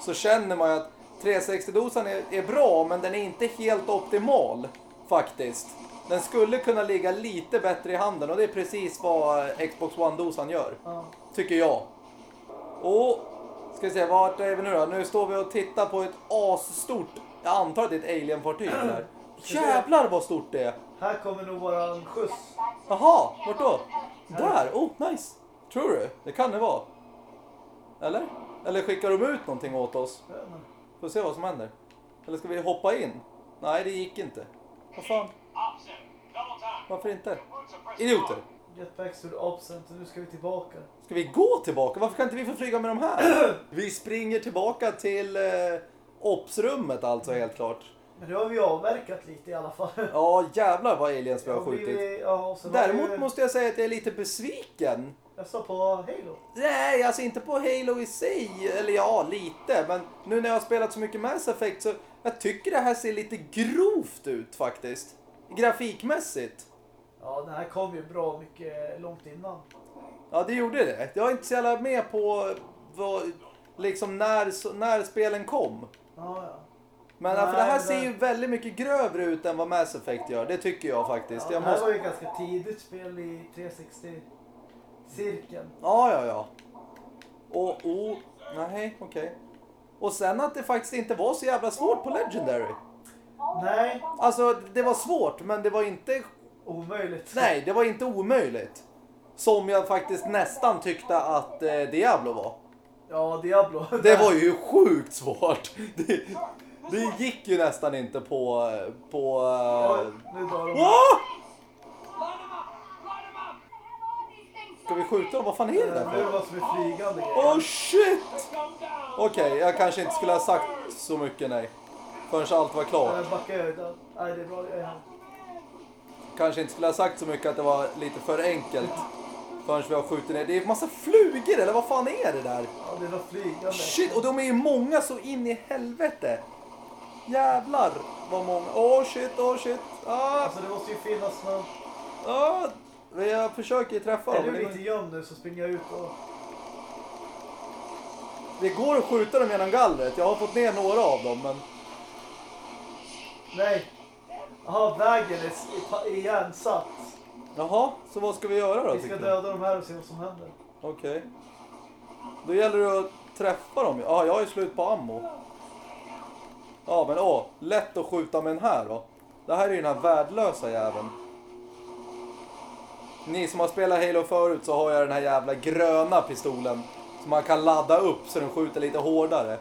Så känner man ju att 360-dosan är, är bra, men den är inte helt optimal. Faktiskt. Den skulle kunna ligga lite bättre i handen och det är precis vad Xbox One-dosan gör. Ja. Tycker jag. Och, ska vi se, vart är vi nu då? Nu står vi och tittar på ett asstort, jag antar att det är ett alien-fartyg där. Jävlar vad stort det är! Här kommer nog våran skjuts. Jaha, vart då? Där? Oh, nice! Tror du? Det kan det vara. Eller? Eller skickar de ut någonting åt oss? Får se vad som händer. Eller ska vi hoppa in? Nej, det gick inte. Vad fan? Varför inte? Idioter! Jetpacks to the absent och nu ska vi tillbaka. Ska vi gå tillbaka? Varför kan inte vi få flyga med de här? Vi springer tillbaka till eh, Ops-rummet alltså helt klart. Men nu har vi avverkat lite i alla fall. Ja jävlar vad aliens vi har vi- skjutit. Ja, Däremot vi- måste jag säga att jag är lite besviken. Jag sa på Halo. Nej, alltså inte på Halo i sig. Eller ja, lite. Men nu när jag har spelat så mycket Mass Effect så jag tycker det här ser lite grovt ut faktiskt. Grafikmässigt. Ja, den här kom ju bra mycket långt innan. Ja, det gjorde det. Jag är inte så jävla med på vad, liksom när, när spelen kom. Ja, ja. Men Nej, för det här ser ju väldigt mycket grövre ut än vad Mass Effect gör. Det tycker jag faktiskt. ja Jag det här måste... var ju ganska tidigt spel i 360-cirkeln. Ja, ja, ja. Och, oh, nej, okej. Och sen att det faktiskt inte var så jävla svårt på Legendary. Nej, Alltså, det var svårt, men det var inte... omöjligt. Nej, det var inte omöjligt. Som jag faktiskt nästan tyckte att eh, Diablo var. Ja, Diablo. Det var ju sjukt svårt. Det, det gick ju nästan inte på... på Ja, eh, nu drar de. Åh! Ska vi skjuta dem? Vad fan är det där Nu är det vad som är flygande grejer. Oh shit! Okej, jag kanske inte skulle ha sagt så mycket nej. Förrän allt var klart. Jag backar ut. Nej, det är bra. Jag är här. Kanske inte skulle ha sagt så mycket att det var lite för enkelt. Förrän vi har skjutit ner. Det är massa flugor eller vad fan är det där? Ja, det är något flygande. Shit, och de är ju många så in i helvete. Jävlar vad många. Åh oh, shit, åh oh, shit. Ah, Alltså det måste ju finnas någon... ah. Jag försöker träffa Är dem. du men det lite gömd nu så springer jag ut och... Det går att skjuta dem genom gallret. Jag har fått ner några av dem men... Nej. Jaha, vägen är igensatt. Jaha, så vad ska vi göra då? Vi ska tycker du? döda de här och se vad som händer. Okej. Då gäller det att träffa dem. Ja, jag är slut på ammo. Ja, men åh, lätt att skjuta med den här då. Det här är ju den här värdelösa jäveln. Ni som har spelat Halo förut så har jag den här jävla gröna pistolen. Som man kan ladda upp så den skjuter lite hårdare.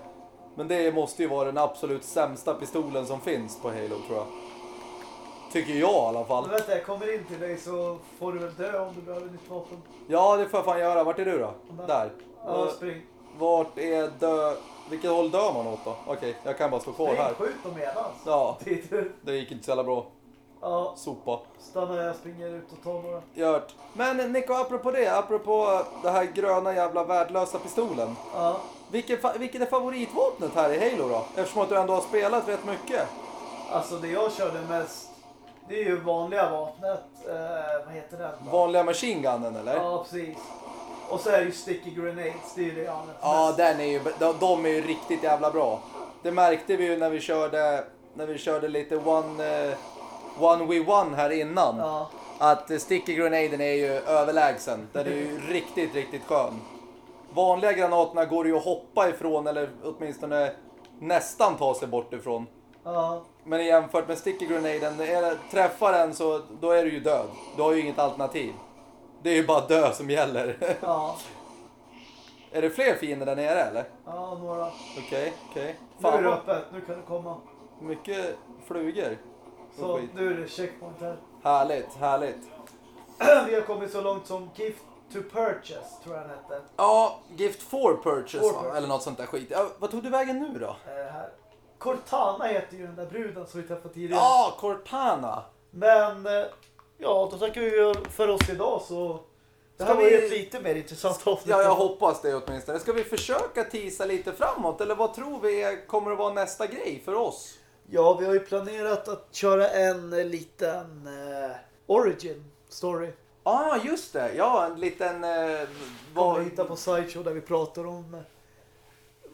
Men det måste ju vara den absolut sämsta pistolen som finns på Halo tror jag. Tycker jag i alla fall. Men vänta, jag kommer in till dig så får du väl dö om du behöver nytt vapen. Ja, det får jag fan göra. Vart är du då? Där. Ja, Eh, spring. Vart är dö... Vilket håll dör man åt då? Okej, jag kan bara stå kvar Spring, här. skjut dem medans. Ja, det gick inte så jävla bra. Ja, Sopa. stanna jag springer ut och tar några. Gjort. Men Nico, apropå det, apropå det här gröna jävla värdelösa pistolen. Ja. Vilket, vilket är favoritvapnet här i Halo då? Eftersom att du ändå har spelat rätt mycket. Alltså det jag körde mest, det är ju vanliga vapnet. Eh, vad heter den? då? Vanliga machine gunnen eller? Ja, Ja, precis. Och så är det ju sticky grenades, det är ju det jag använder mest. den är ju, de, de är ju riktigt jävla bra. Det märkte vi ju när vi körde när vi körde lite one, eh, one we one här innan. Ja. Att sticky grenaden är ju överlägsen. Den är ju riktigt, riktigt skön. Vanliga granaterna går ju att hoppa ifrån eller åtminstone nästan ta sig bort ifrån. Ja. Men jämfört med sticky grenaden, det, träffar den så då är du ju död. Du har ju inget alternativ. Det är ju bara dö som gäller. Ja. är det fler fiender där nere eller? Ja, några. Okej, okej. Nu är det öppet. Nu kan du komma. mycket flugor. Så nu är det checkpoint här. Härligt, härligt. Vi har kommit så långt som Gift to Purchase, tror jag den hette. Ja, gift for purchase, For va? purchase. eller något sånt där skit. Ja, vad tog du vägen nu då? Eh, här. Cortana heter ju den där bruden som vi träffade tidigare. Ja, Cortana. Men eh, ja, då tackar vi för oss idag så det här Ska var ju vi- ett lite mer intressant avsnitt. Ja, jag hoppas det åtminstone. Ska vi försöka tisa lite framåt eller vad tror vi är, kommer att vara nästa grej för oss? Ja, vi har ju planerat att köra en eh, liten eh, origin story. Ja, ah, just det. Ja, en liten... Eh, Kommer vad- vi hitta på Sideshow där vi pratar om eh,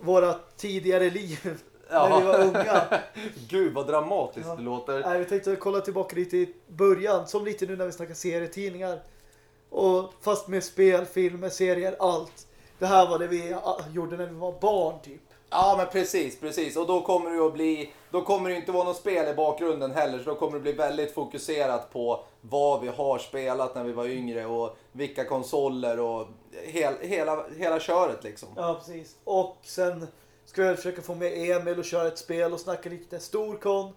våra tidigare liv Ja. när vi var unga. Gud vad dramatiskt Ja. det låter. Nej, vi tänkte kolla tillbaka lite i början, som lite nu när vi snackar serietidningar. Och fast med spel, filmer, serier, allt. Det här var det vi ah, gjorde när vi var barn typ. Ja, men precis, precis. Och då kommer det ju att bli... Då kommer det inte vara något spel i bakgrunden heller. Så då kommer det bli väldigt fokuserat på vad vi har spelat när vi var yngre och vilka konsoler och hel, hela, hela köret liksom. Ja, precis. Och sen ska jag försöka få med Emil och köra ett spel och snacka lite storkon.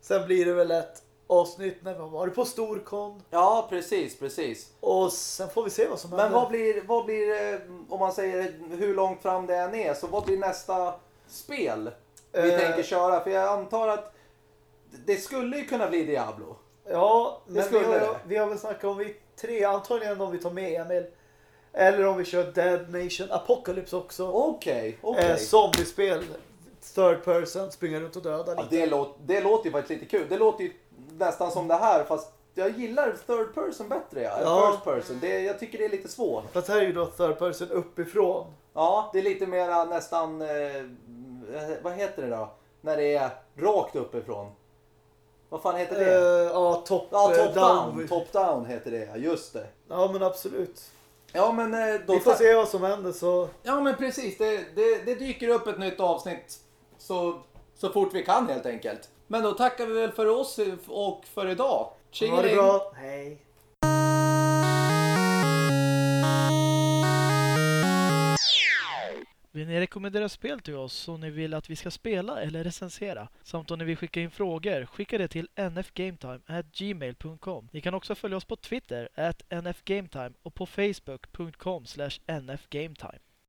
Sen blir det väl ett avsnitt när vi har varit på storkon. Ja, precis, precis. Och sen får vi se vad som Men händer. vad blir, vad blir, eh, om man säger hur långt fram det än är, så vad blir nästa spel vi Eh. tänker köra? För jag antar att det skulle ju kunna bli Diablo. Ja, men vi har, vi har väl snackat om vi tre, antagligen om vi tar med Emil. Eller om vi kör Dead Nation Apocalypse också. Okej, okej. Eh, zombiespel. Third person, springa runt och döda Ja, lite. det, låt, det låter ju faktiskt lite kul. Det låter ju nästan som det här fast jag gillar third person bättre ja, Ja. first person. Det, jag tycker det är lite svårt. Fast här är ju då third person uppifrån. Ja, det är lite mera nästan, eh, vad heter det då? När det är rakt uppifrån. Vad fan heter Eh, det? ja, top, Ja, eh, top down. Top down heter det, just det. Ja, men absolut. Ja, men eh, då... Vi får se vad som händer så... Ja, men precis. Det, det, det dyker upp ett nytt avsnitt så, så fort vi kan helt enkelt. Men då tackar vi väl för oss och för idag. Ha det Tjingeling! bra. Hej. Vill ni rekommendera spel till oss som ni vill att vi ska spela eller recensera? Samt om ni vill skicka in frågor, skicka det till nfgametime@gmail.com. Ni kan också följa oss på Twitter, at nfgametime och på facebook.com nfgametime.